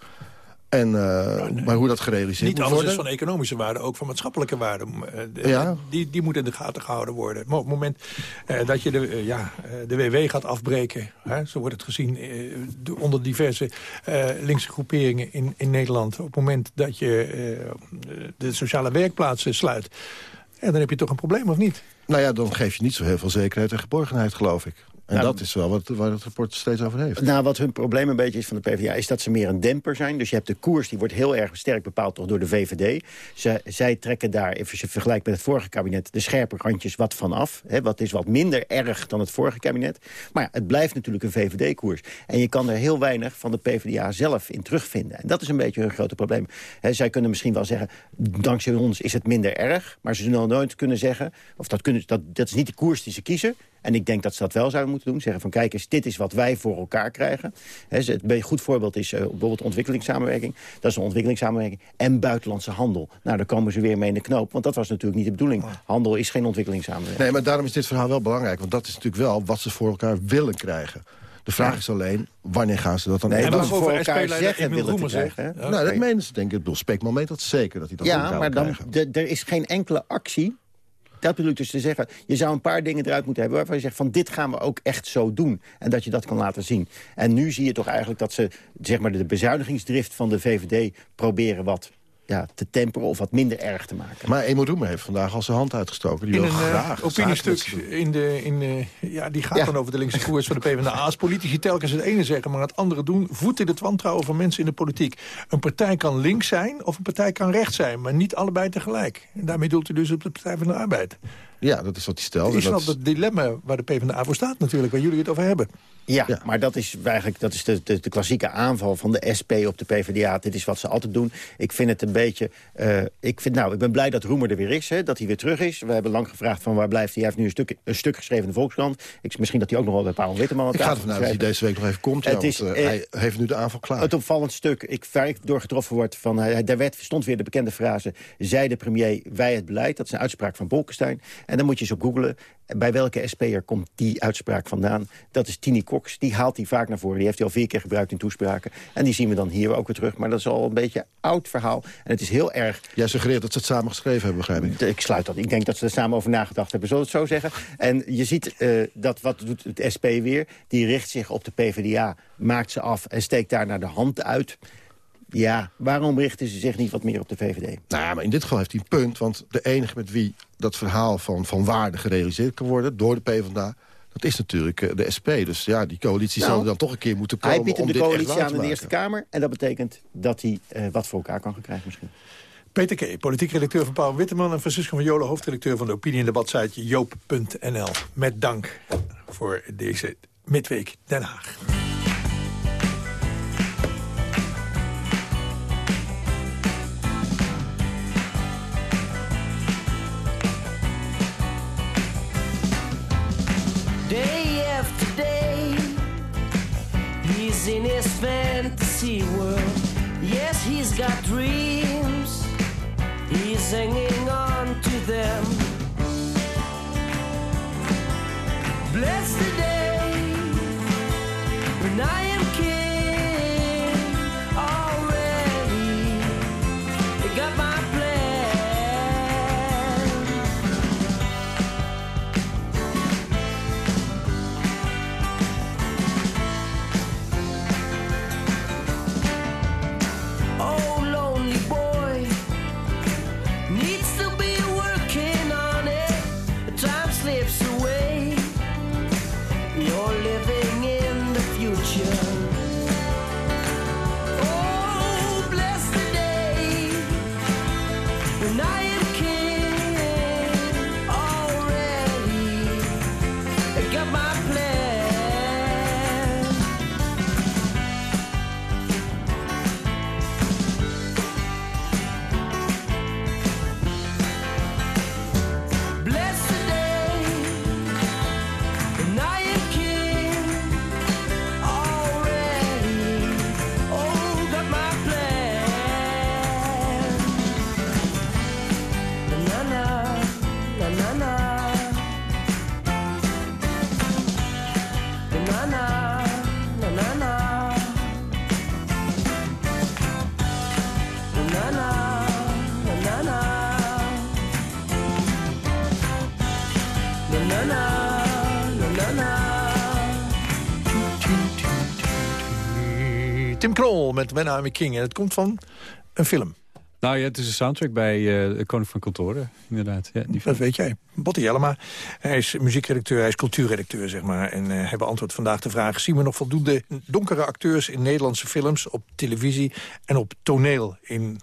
En, eh, Maar hoe dat gerealiseerd Niet moet alles worden... is van economische waarde, ook van maatschappelijke waarde. Eh, Ja. die, die moet in de gaten gehouden worden. Maar op het moment eh, dat je de, eh, ja, eh, de WW gaat afbreken... Hè, zo wordt het gezien eh, de- onder diverse eh, linkse groeperingen in, in Nederland... op het moment dat je eh, de sociale werkplaatsen sluit... Ja, dan heb je toch een probleem, of niet? Nou ja, dan geef je niet zo heel veel zekerheid en geborgenheid, geloof ik. En Nou, dat is wel wat, waar het rapport steeds over heeft. Nou, wat hun probleem een beetje is van de PvdA... is dat ze meer een demper zijn. Dus je hebt de koers, die wordt heel erg sterk bepaald toch door de VVD. Ze, zij trekken daar, als je vergelijkt met het vorige kabinet... de scherpe randjes wat van af. Hè, wat is wat minder erg dan het vorige kabinet. Maar ja, het blijft natuurlijk een VVD-koers. En je kan er heel weinig van de PvdA zelf in terugvinden. En dat is een beetje hun grote probleem. Zij kunnen misschien wel zeggen... dankzij ons is het minder erg. Maar ze zullen nooit kunnen zeggen... of dat, kunnen, dat, dat is niet de koers die ze kiezen... En ik denk dat ze dat wel zouden moeten doen. Zeggen van kijk eens, dit is wat wij voor elkaar krijgen. He, een goed voorbeeld is eh, bijvoorbeeld ontwikkelingssamenwerking. Dat is een ontwikkelingssamenwerking. En buitenlandse handel. Nou, daar komen ze weer mee in de knoop. Want dat was natuurlijk niet de bedoeling. Handel is geen ontwikkelingssamenwerking. Nee, maar daarom is dit verhaal wel belangrijk. Want dat is natuurlijk wel wat ze voor elkaar willen krijgen. De vraag is alleen, wanneer gaan ze dat dan Nee, echt wat voor elkaar zeggen willen te krijgen. Nou, dat menen ze denk ik. Ik bedoel, Spekman meent dat zeker dat hij dat voor Ja, maar dan, krijgen. er is geen enkele actie. Dat bedoel ik dus te zeggen. Je zou een paar dingen eruit moeten hebben... waarvan je zegt van dit gaan we ook echt zo doen. En dat je dat kan laten zien. En nu zie je toch eigenlijk dat ze zeg maar, de bezuinigingsdrift van de VVD... proberen wat ja, te temperen of wat minder erg te maken. Maar Emo Roemer heeft vandaag al zijn hand uitgestoken. Die In wil een eh, graag opiniestuk, ze doen. in de, in, eh, ja, die gaat Ja. dan over de linkse koers van de PvdA. Als politici telkens het ene zeggen, maar het andere doen... voedt in het wantrouwen van mensen in de politiek. Een partij kan links zijn of een partij kan rechts zijn... maar niet allebei tegelijk. En daarmee doelt u dus op de Partij van de Arbeid. Ja, dat is wat hij stelt. Snapt dat- het dilemma waar de PvdA voor staat natuurlijk... waar jullie het over hebben. Ja, maar dat is eigenlijk dat is de, de, de klassieke aanval van de SP op de PvdA. Dit is wat ze altijd doen. Ik vind het een beetje... eh, ik, vind, nou, ik ben blij dat Roemer er weer is, hè, dat hij weer terug is. We hebben lang gevraagd van waar blijft hij. Hij heeft nu een stuk, een stuk geschreven in de Volkskrant. Ik, misschien dat hij ook nog wel bij Paul Witteman aan Ik ga ervan uit dat hij deze week nog even komt. Ja, Het is, want, eh, eh, hij heeft nu de aanval klaar. Het opvallend stuk, ik, waar ik door getroffen word... Van, hij, daar werd, stond weer de bekende frase... zei de premier, wij het beleid. Dat is een uitspraak van Bolkestein. En dan moet je eens op googlen. Bij welke SP'er komt die uitspraak vandaan? Dat is Tini Cox. Die haalt die vaak naar voren. Die heeft hij al vier keer gebruikt in toespraken. En die zien we dan hier ook weer terug. Maar dat is al een beetje oud verhaal. En het is heel erg... Jij suggereert dat ze het samen geschreven hebben, begrijp ik. Ik sluit dat. Ik denk dat ze er samen over nagedacht hebben, zullen we het zo zeggen. En je ziet eh, dat wat doet het SP weer? Die richt zich op de PvdA, maakt ze af en steekt daar naar de hand uit. Ja, waarom richten ze zich niet wat meer op de VVD? Nou ja, maar in dit geval heeft hij een punt. Want de enige met wie dat verhaal van, van waarde gerealiseerd kan worden... door de PvdA, dat is natuurlijk eh, de SP. Dus ja, die coalitie Nou, zal er dan toch een keer moeten komen... Hij biedt hem om de coalitie aan in de. Eerste Kamer. En dat betekent dat hij eh, wat voor elkaar kan gaan krijgen misschien. Peter K., politiek redacteur van Paul Witteman... en Francisco van Jolen, hoofdredacteur van de opinie- en debatsite joop.nl. Met dank voor deze midweek Den Haag. Got dreams, he's hanging met When I'm a King. En het komt van een film. Nou ja, het is een soundtrack bij de Koning van Kantoren, inderdaad. Ja, die Dat weet jij. Botte Jellema. Hij is muziekredacteur, hij is cultuurredacteur, zeg maar. En eh hij beantwoordt vandaag de vraag... zien we nog voldoende donkere acteurs in Nederlandse films... op televisie en op toneel in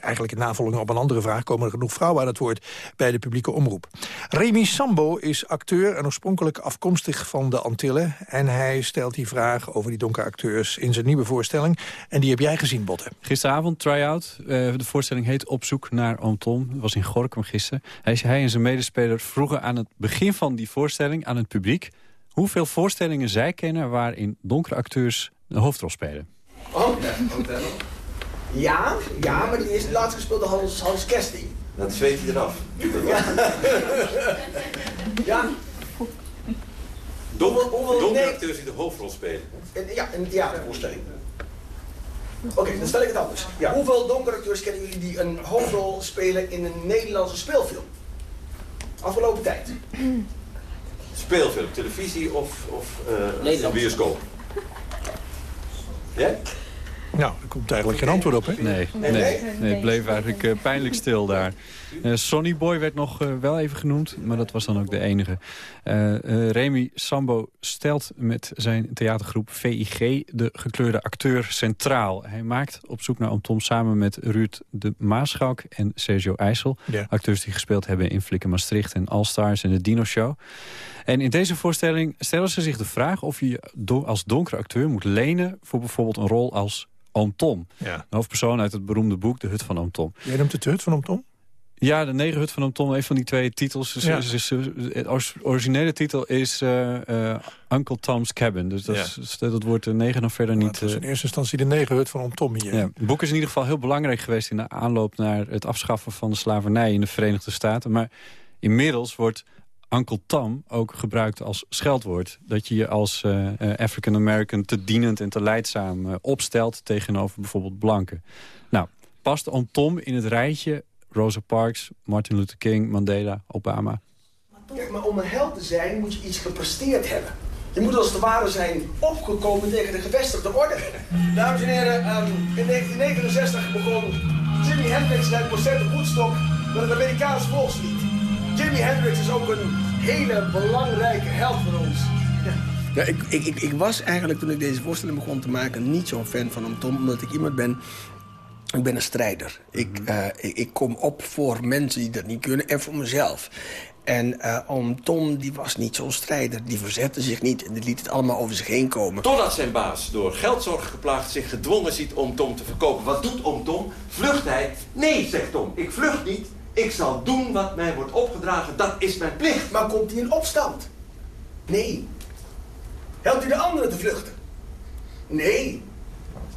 eigenlijk in navolging op een andere vraag... komen er genoeg vrouwen aan het woord bij de publieke omroep. Remy Sambo is acteur en oorspronkelijk afkomstig van de Antillen. En hij stelt die vraag over die donkere acteurs in zijn nieuwe voorstelling. En die heb jij gezien, Botte. Gisteravond, try-out. Eh, de voorstelling heet Op zoek naar Oom Tom. Dat was in Gorkum gisteren. Hij, hij en zijn medespeler vroegen aan het begin van die voorstelling aan het publiek... hoeveel voorstellingen zij kennen waarin donkere acteurs de hoofdrol spelen. Ja, ja, maar die is laatst gespeeld door Hans, Hans Kersting. Dat zweet hij eraf. Ja. Donker, Hoeveel- donkere nee. acteurs die de hoofdrol spelen. En, ja, en, ja, de voorstelling. Oké, dan stel ik het anders. Ja. Hoeveel donkere acteurs kennen jullie die een hoofdrol spelen in een Nederlandse speelfilm? Afgelopen tijd. Speelfilm, televisie of, of eh bioscoop. Ja? Nou, er komt eigenlijk geen antwoord op, hè? Nee, nee, nee, het bleef eigenlijk eh, pijnlijk stil daar. Eh, Sonny Boy werd nog eh, wel even genoemd, maar dat was dan ook de enige. Eh, Remy Sambo stelt met zijn theatergroep VIG de gekleurde acteur centraal. Hij maakt op zoek naar Oom Tom samen met Ruud de Maaschalk en Sergio IJssel. Ja. Acteurs die gespeeld hebben in Flikken Maastricht en All Stars en de Dino Show. En in deze voorstelling stellen ze zich de vraag of je als donkere acteur moet lenen voor bijvoorbeeld een rol als Oom Tom. Ja. Een hoofdpersoon uit het beroemde boek De Hut van Oom Tom. Jij noemt het de hut van Oom Tom? Ja, de negerhut van Oom Tom, een van die twee titels. Dus, Ja. dus- dus, het ors- originele titel is eh, eh, Uncle Tom's Cabin. Dus dat, Ja. is- dus dat wordt de negen nog verder niet... Was in eh, eerste instantie de negerhut van Oom Tom hier. ja. Het boek is in ieder geval heel belangrijk geweest... in de aanloop naar het afschaffen van de slavernij in de Verenigde Staten. Maar inmiddels wordt Uncle Tom ook gebruikt als scheldwoord. Dat je je als eh, eh, African American te dienend en te leidzaam eh, opstelt... tegenover bijvoorbeeld blanken. Nou, past Oom Tom in het rijtje... Rosa Parks, Martin Luther King, Mandela, Obama... Kijk, maar om een held te zijn moet je iets gepresteerd hebben. Je moet als het ware zijn opgekomen tegen de gevestigde orde. Dames en heren, ehm, in 1969 begon Jimi Hendrix zijn concert op Woodstock met het Amerikaans volkslied. Jimi Hendrix is ook een hele belangrijke held voor ons. Ja, ik, ik, ik, ik was eigenlijk toen ik deze voorstelling begon te maken niet zo'n fan van hem Tom, omdat ik iemand ben. Ik ben een strijder. Ik, eh, ik, ik kom op voor mensen die dat niet kunnen en voor mezelf. En eh oom Tom die was niet zo'n strijder. Die verzette zich niet en die liet het allemaal over zich heen komen. Totdat zijn baas door geldzorg geplaagd zich gedwongen ziet om Tom te verkopen. Wat doet oom Tom? Vlucht hij? Nee, zegt Tom. Ik vlucht niet. Ik zal doen wat mij wordt opgedragen. Dat is mijn plicht. Maar komt hij in opstand? Nee. Helpt hij de anderen te vluchten? Nee.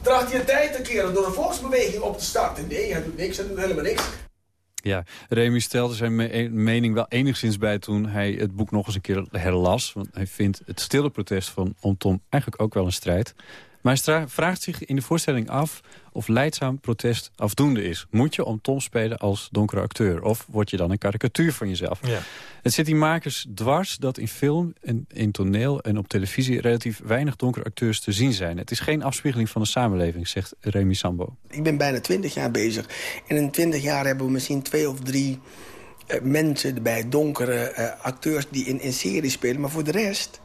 Tracht een tijd te keren door een volksbeweging op te starten? Nee, hij doet niks, hij doet helemaal niks. Ja, Remy stelde zijn me- mening wel enigszins bij toen hij het boek nog eens een keer herlas. Want hij vindt het stille protest van Tom eigenlijk ook wel een strijd. Maar hij vraagt zich in de voorstelling af of leidzaam protest afdoende is. Moet je Oom Tom spelen als donkere acteur? Of word je dan een karikatuur van jezelf? Ja. Het zit die makers dwars dat in film, en in toneel en op televisie... relatief weinig donkere acteurs te zien zijn. Het is geen afspiegeling van de samenleving, zegt Remy Sambo. Ik ben bijna twintig jaar bezig. En in twintig jaar hebben we misschien twee of drie eh, mensen bij donkere eh, acteurs die in, in series spelen. Maar voor de rest,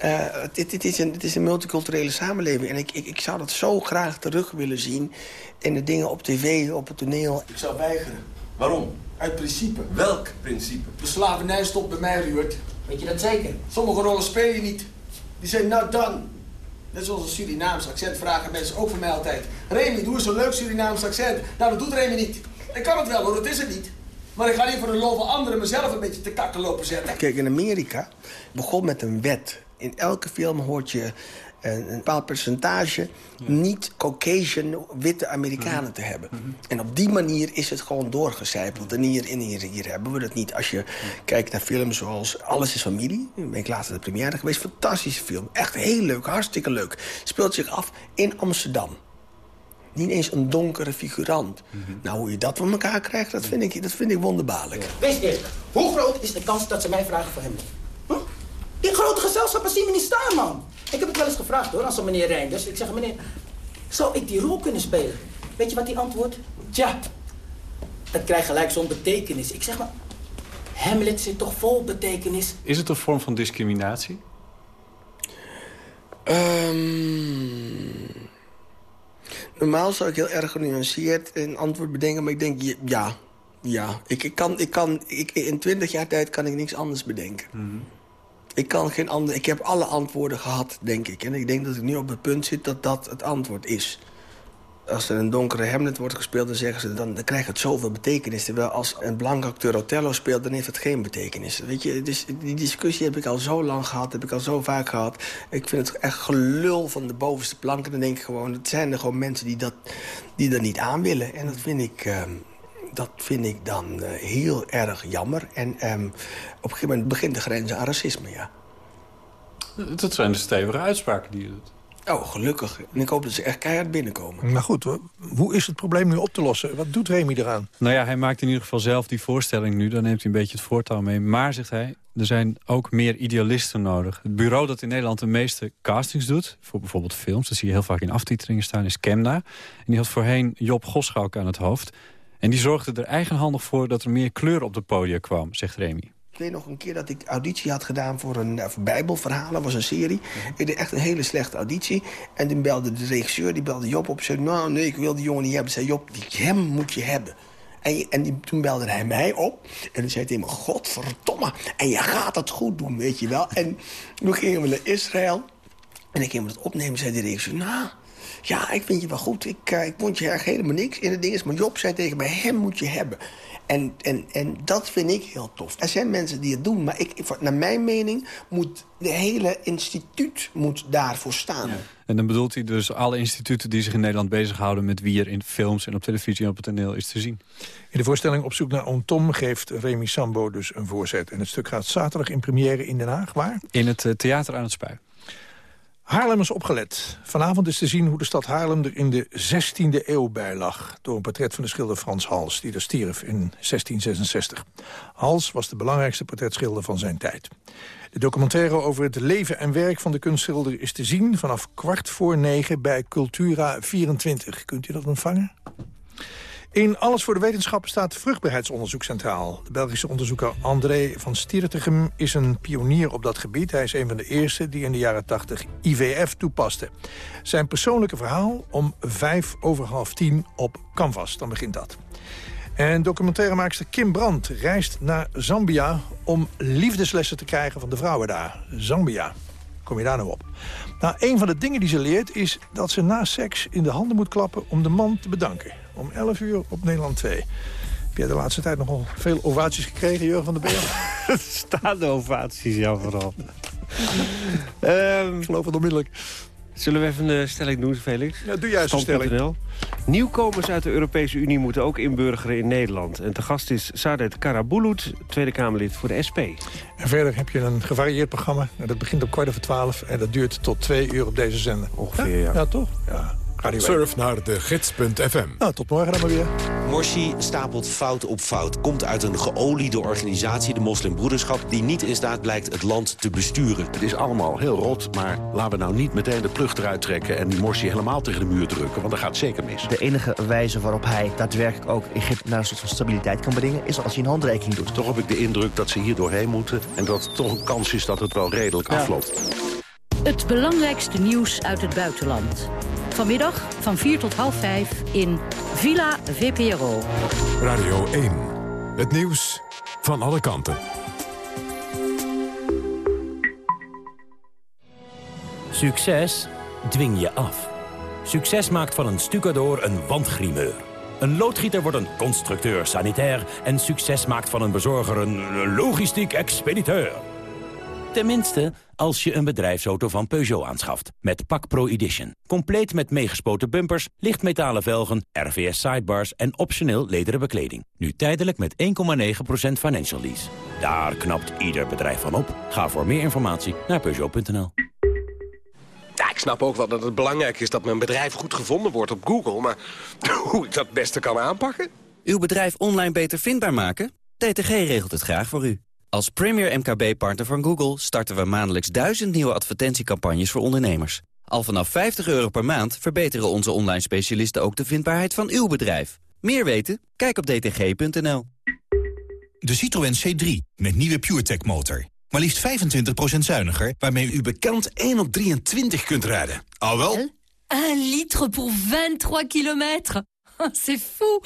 eh, het, het, het is een, het is een multiculturele samenleving. En ik, ik, ik zou dat zo graag terug willen zien in de dingen op tv, op het toneel. Ik zou weigeren. Waarom? Uit principe. Welk principe? De slavernij stopt bij mij, Ruud. Weet je dat zeker? Sommige rollen speel je niet. Die zijn not done. Net zoals een Surinaams accent vragen mensen ook van mij altijd. Remy, doe eens een leuk Surinaams accent. Nou, dat doet Remy niet. Ik kan het wel hoor, dat is het niet. Maar ik ga niet voor de lol van anderen mezelf een beetje te kakken lopen zetten. Kijk, in Amerika begon met een wet. In elke film hoort je een, een bepaald percentage niet Caucasian witte Amerikanen te hebben. En op die manier is het gewoon doorgecijpeld. En hier, in hier, hier hebben we dat niet. Als je kijkt naar films zoals Alles is Familie. Ben ik laatst naar de première geweest. Fantastische film. Echt heel leuk, hartstikke leuk. Speelt zich af in Amsterdam. Niet eens een donkere figurant. Nou, hoe je dat van elkaar krijgt, dat vind ik, dat vind ik wonderbaarlijk. Wees eerlijk. Hoe groot is de kans dat ze mij vragen voor hem? Hm? Die grote gezelschappen zien me niet staan, man. Ik heb het wel eens gevraagd, hoor, aan zo'n meneer Reinders. Ik zeg, meneer, zou ik die rol kunnen spelen? Weet je wat hij antwoordt? Tja, dat krijgt gelijk zo'n betekenis. Ik zeg maar, Hamlet zit toch vol betekenis? Is het een vorm van discriminatie? Ehm, Normaal zou ik heel erg genuanceerd een antwoord bedenken, maar ik denk ja, ja. Ik, ik kan, ik kan, ik, in twintig jaar tijd kan ik niks anders bedenken. Ik kan geen ander, ik heb alle antwoorden gehad, denk ik. En ik denk dat ik nu op het punt zit dat dat het antwoord is. Als er een donkere Hamlet wordt gespeeld, dan zeggen ze... dan, dan krijgt het zoveel betekenis. Terwijl als een blanke acteur Othello speelt, dan heeft het geen betekenis. Weet je, dus die discussie heb ik al zo lang gehad, heb ik al zo vaak gehad. Ik vind het echt gelul van de bovenste plank. En dan denk ik gewoon, het zijn er gewoon mensen die dat, die dat niet aan willen. En dat vind ik... ehm, dat vind ik dan eh, heel erg jammer. En ehm, op een gegeven moment begint de grens aan racisme, ja. Dat zijn de stevige uitspraken die je doet. Oh, gelukkig. En ik hoop dat ze echt keihard binnenkomen. Maar goed, hoe is het probleem nu op te lossen? Wat doet Remy eraan? Nou ja, hij maakt in ieder geval zelf die voorstelling nu. Dan neemt hij een beetje het voortouw mee. Maar, zegt hij, er zijn ook meer idealisten nodig. Het bureau dat in Nederland de meeste castings doet... voor bijvoorbeeld films, dat zie je heel vaak in aftitelingen staan... is Kemna. En die had voorheen Job Goschalk aan het hoofd. En die zorgde er eigenhandig voor dat er meer kleur op de podium kwam, zegt Remy. Ik weet nog een keer dat ik auditie had gedaan voor een eh, voor bijbelverhalen. was een serie. Ik deed echt een hele slechte auditie. En toen belde de regisseur, die belde Job op. en zei, nou nee, ik wil die jongen niet hebben. zei Job, die, hem moet je hebben. En, je- en die, toen belde hij mij op. En toen zei hij me, godverdomme. En je gaat het goed doen, weet je wel. En toen gingen we naar Israël. En ik ging het opnemen, zei de regisseur, nou... Ja, ik vind je wel goed. Ik, eh, ik vond je erg helemaal niks in het ding. is, Maar Job zei tegen mij, hem moet je hebben. En, en, en dat vind ik heel tof. Er zijn mensen die het doen, maar ik, naar mijn mening moet de hele instituut moet daarvoor staan. En dan bedoelt hij dus alle instituten die zich in Nederland bezighouden... met wie er in films en op televisie en op het toneel is te zien. In de voorstelling Op zoek naar Oom Tom geeft Remy Sambo dus een voorzet. En het stuk gaat zaterdag in première in Den Haag. Waar? In het eh, theater aan het Spui. Haarlem is opgelet. Vanavond is te zien hoe de stad Haarlem er in de 16e eeuw bij lag... door een portret van de schilder Frans Hals, die er stierf in 1666. Hals was de belangrijkste portretschilder van zijn tijd. De documentaire over het leven en werk van de kunstschilder is te zien... vanaf kwart voor negen bij Cultura 24. Kunt u dat ontvangen? In Alles voor de Wetenschap staat vruchtbaarheidsonderzoek centraal. De Belgische onderzoeker André van Stiertegem is een pionier op dat gebied. Hij is een van de eerste die in de jaren 80 IVF toepaste. Zijn persoonlijke verhaal om vijf over half tien op Canvas. Dan begint dat. En documentairemaakster Kim Brandt reist naar Zambia... om liefdeslessen te krijgen van de vrouwen daar. Zambia. Kom je daar nou op? Nou, een van de dingen die ze leert is dat ze na seks in de handen moet klappen om de man te bedanken. Om 11 uur op Nederland 2. Heb jij de laatste tijd nogal veel ovaties gekregen, Jurgen van der Beer? Staande ovaties, ja, vooral. Ehm, Ik geloof het onmiddellijk. Zullen we even een stelling doen, Felix? Ja, doe juist een stelling. Nieuwkomers uit de Europese Unie moeten ook inburgeren in Nederland. En te gast is Saadet Karabulut, Tweede Kamerlid voor de SP. En verder heb je een gevarieerd programma. Nou, Dat begint op kwart over twaalf en dat duurt tot twee uur op deze zender. Ongeveer, ja. Ja, toch? Ja. Surf naar de gids.fm. Nou, tot morgen dan maar weer. Morsi stapelt fout op fout. Komt uit een geoliede organisatie, de Moslimbroederschap... die niet in staat blijkt het land te besturen. Het is allemaal heel rot, maar laten we nou niet meteen de plug eruit trekken... en Morsi helemaal tegen de muur drukken, want dat gaat zeker mis. De enige wijze waarop hij daadwerkelijk ook Egypte naar een soort van stabiliteit kan brengen... is als hij een handreiking doet. Toch heb ik de indruk dat ze hier doorheen moeten... en dat het toch een kans is dat het wel redelijk afloopt. Het belangrijkste nieuws uit het buitenland. Vanmiddag van 4 tot half 5 in Villa VPRO. Radio 1. Het nieuws van alle kanten. Succes dwing je af. Succes maakt van een stucador een wandgrimeur. Een loodgieter wordt een constructeur sanitair... en succes maakt van een bezorger een logistiek expediteur. Tenminste, als je een bedrijfsauto van Peugeot aanschaft. Met Pak Pro Edition. Compleet met meegespoten bumpers, lichtmetalen velgen, RVS sidebars... en optioneel lederen bekleding. Nu tijdelijk met 1,9% financial lease. Daar knapt ieder bedrijf van op. Ga voor meer informatie naar Peugeot.nl. Ja, ik snap ook wel dat het belangrijk is dat mijn bedrijf goed gevonden wordt op Google. Maar hoe ik dat het beste kan aanpakken? Uw bedrijf online beter vindbaar maken? DTG regelt het graag voor u. Als premier MKB-partner van Google starten we maandelijks duizend nieuwe advertentiecampagnes voor ondernemers. Al vanaf 50 euro per maand verbeteren onze online specialisten ook de vindbaarheid van uw bedrijf. Meer weten? Kijk op dtg.nl. De Citroën C3 met nieuwe PureTech motor. Maar liefst 25% zuiniger, waarmee u bekend 1 op 23 kunt rijden. Al wel? Un litre pour 23 kilometer. C'est fou.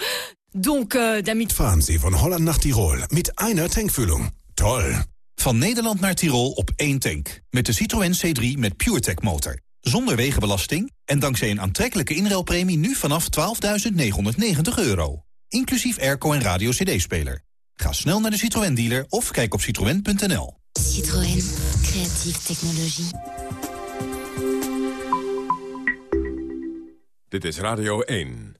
Donc, euh, damit... Fahren Sie von Holland nach Tirol mit einer Tankfüllung. Toll. Van Nederland naar Tirol op één tank. Met de Citroën C3 met PureTech motor. Zonder wegenbelasting en dankzij een aantrekkelijke inruilpremie nu vanaf 12.990 euro. Inclusief airco en radio cd-speler. Ga snel naar de Citroën dealer of kijk op citroën.nl. Citroën. Creatieve technologie. Dit is Radio 1.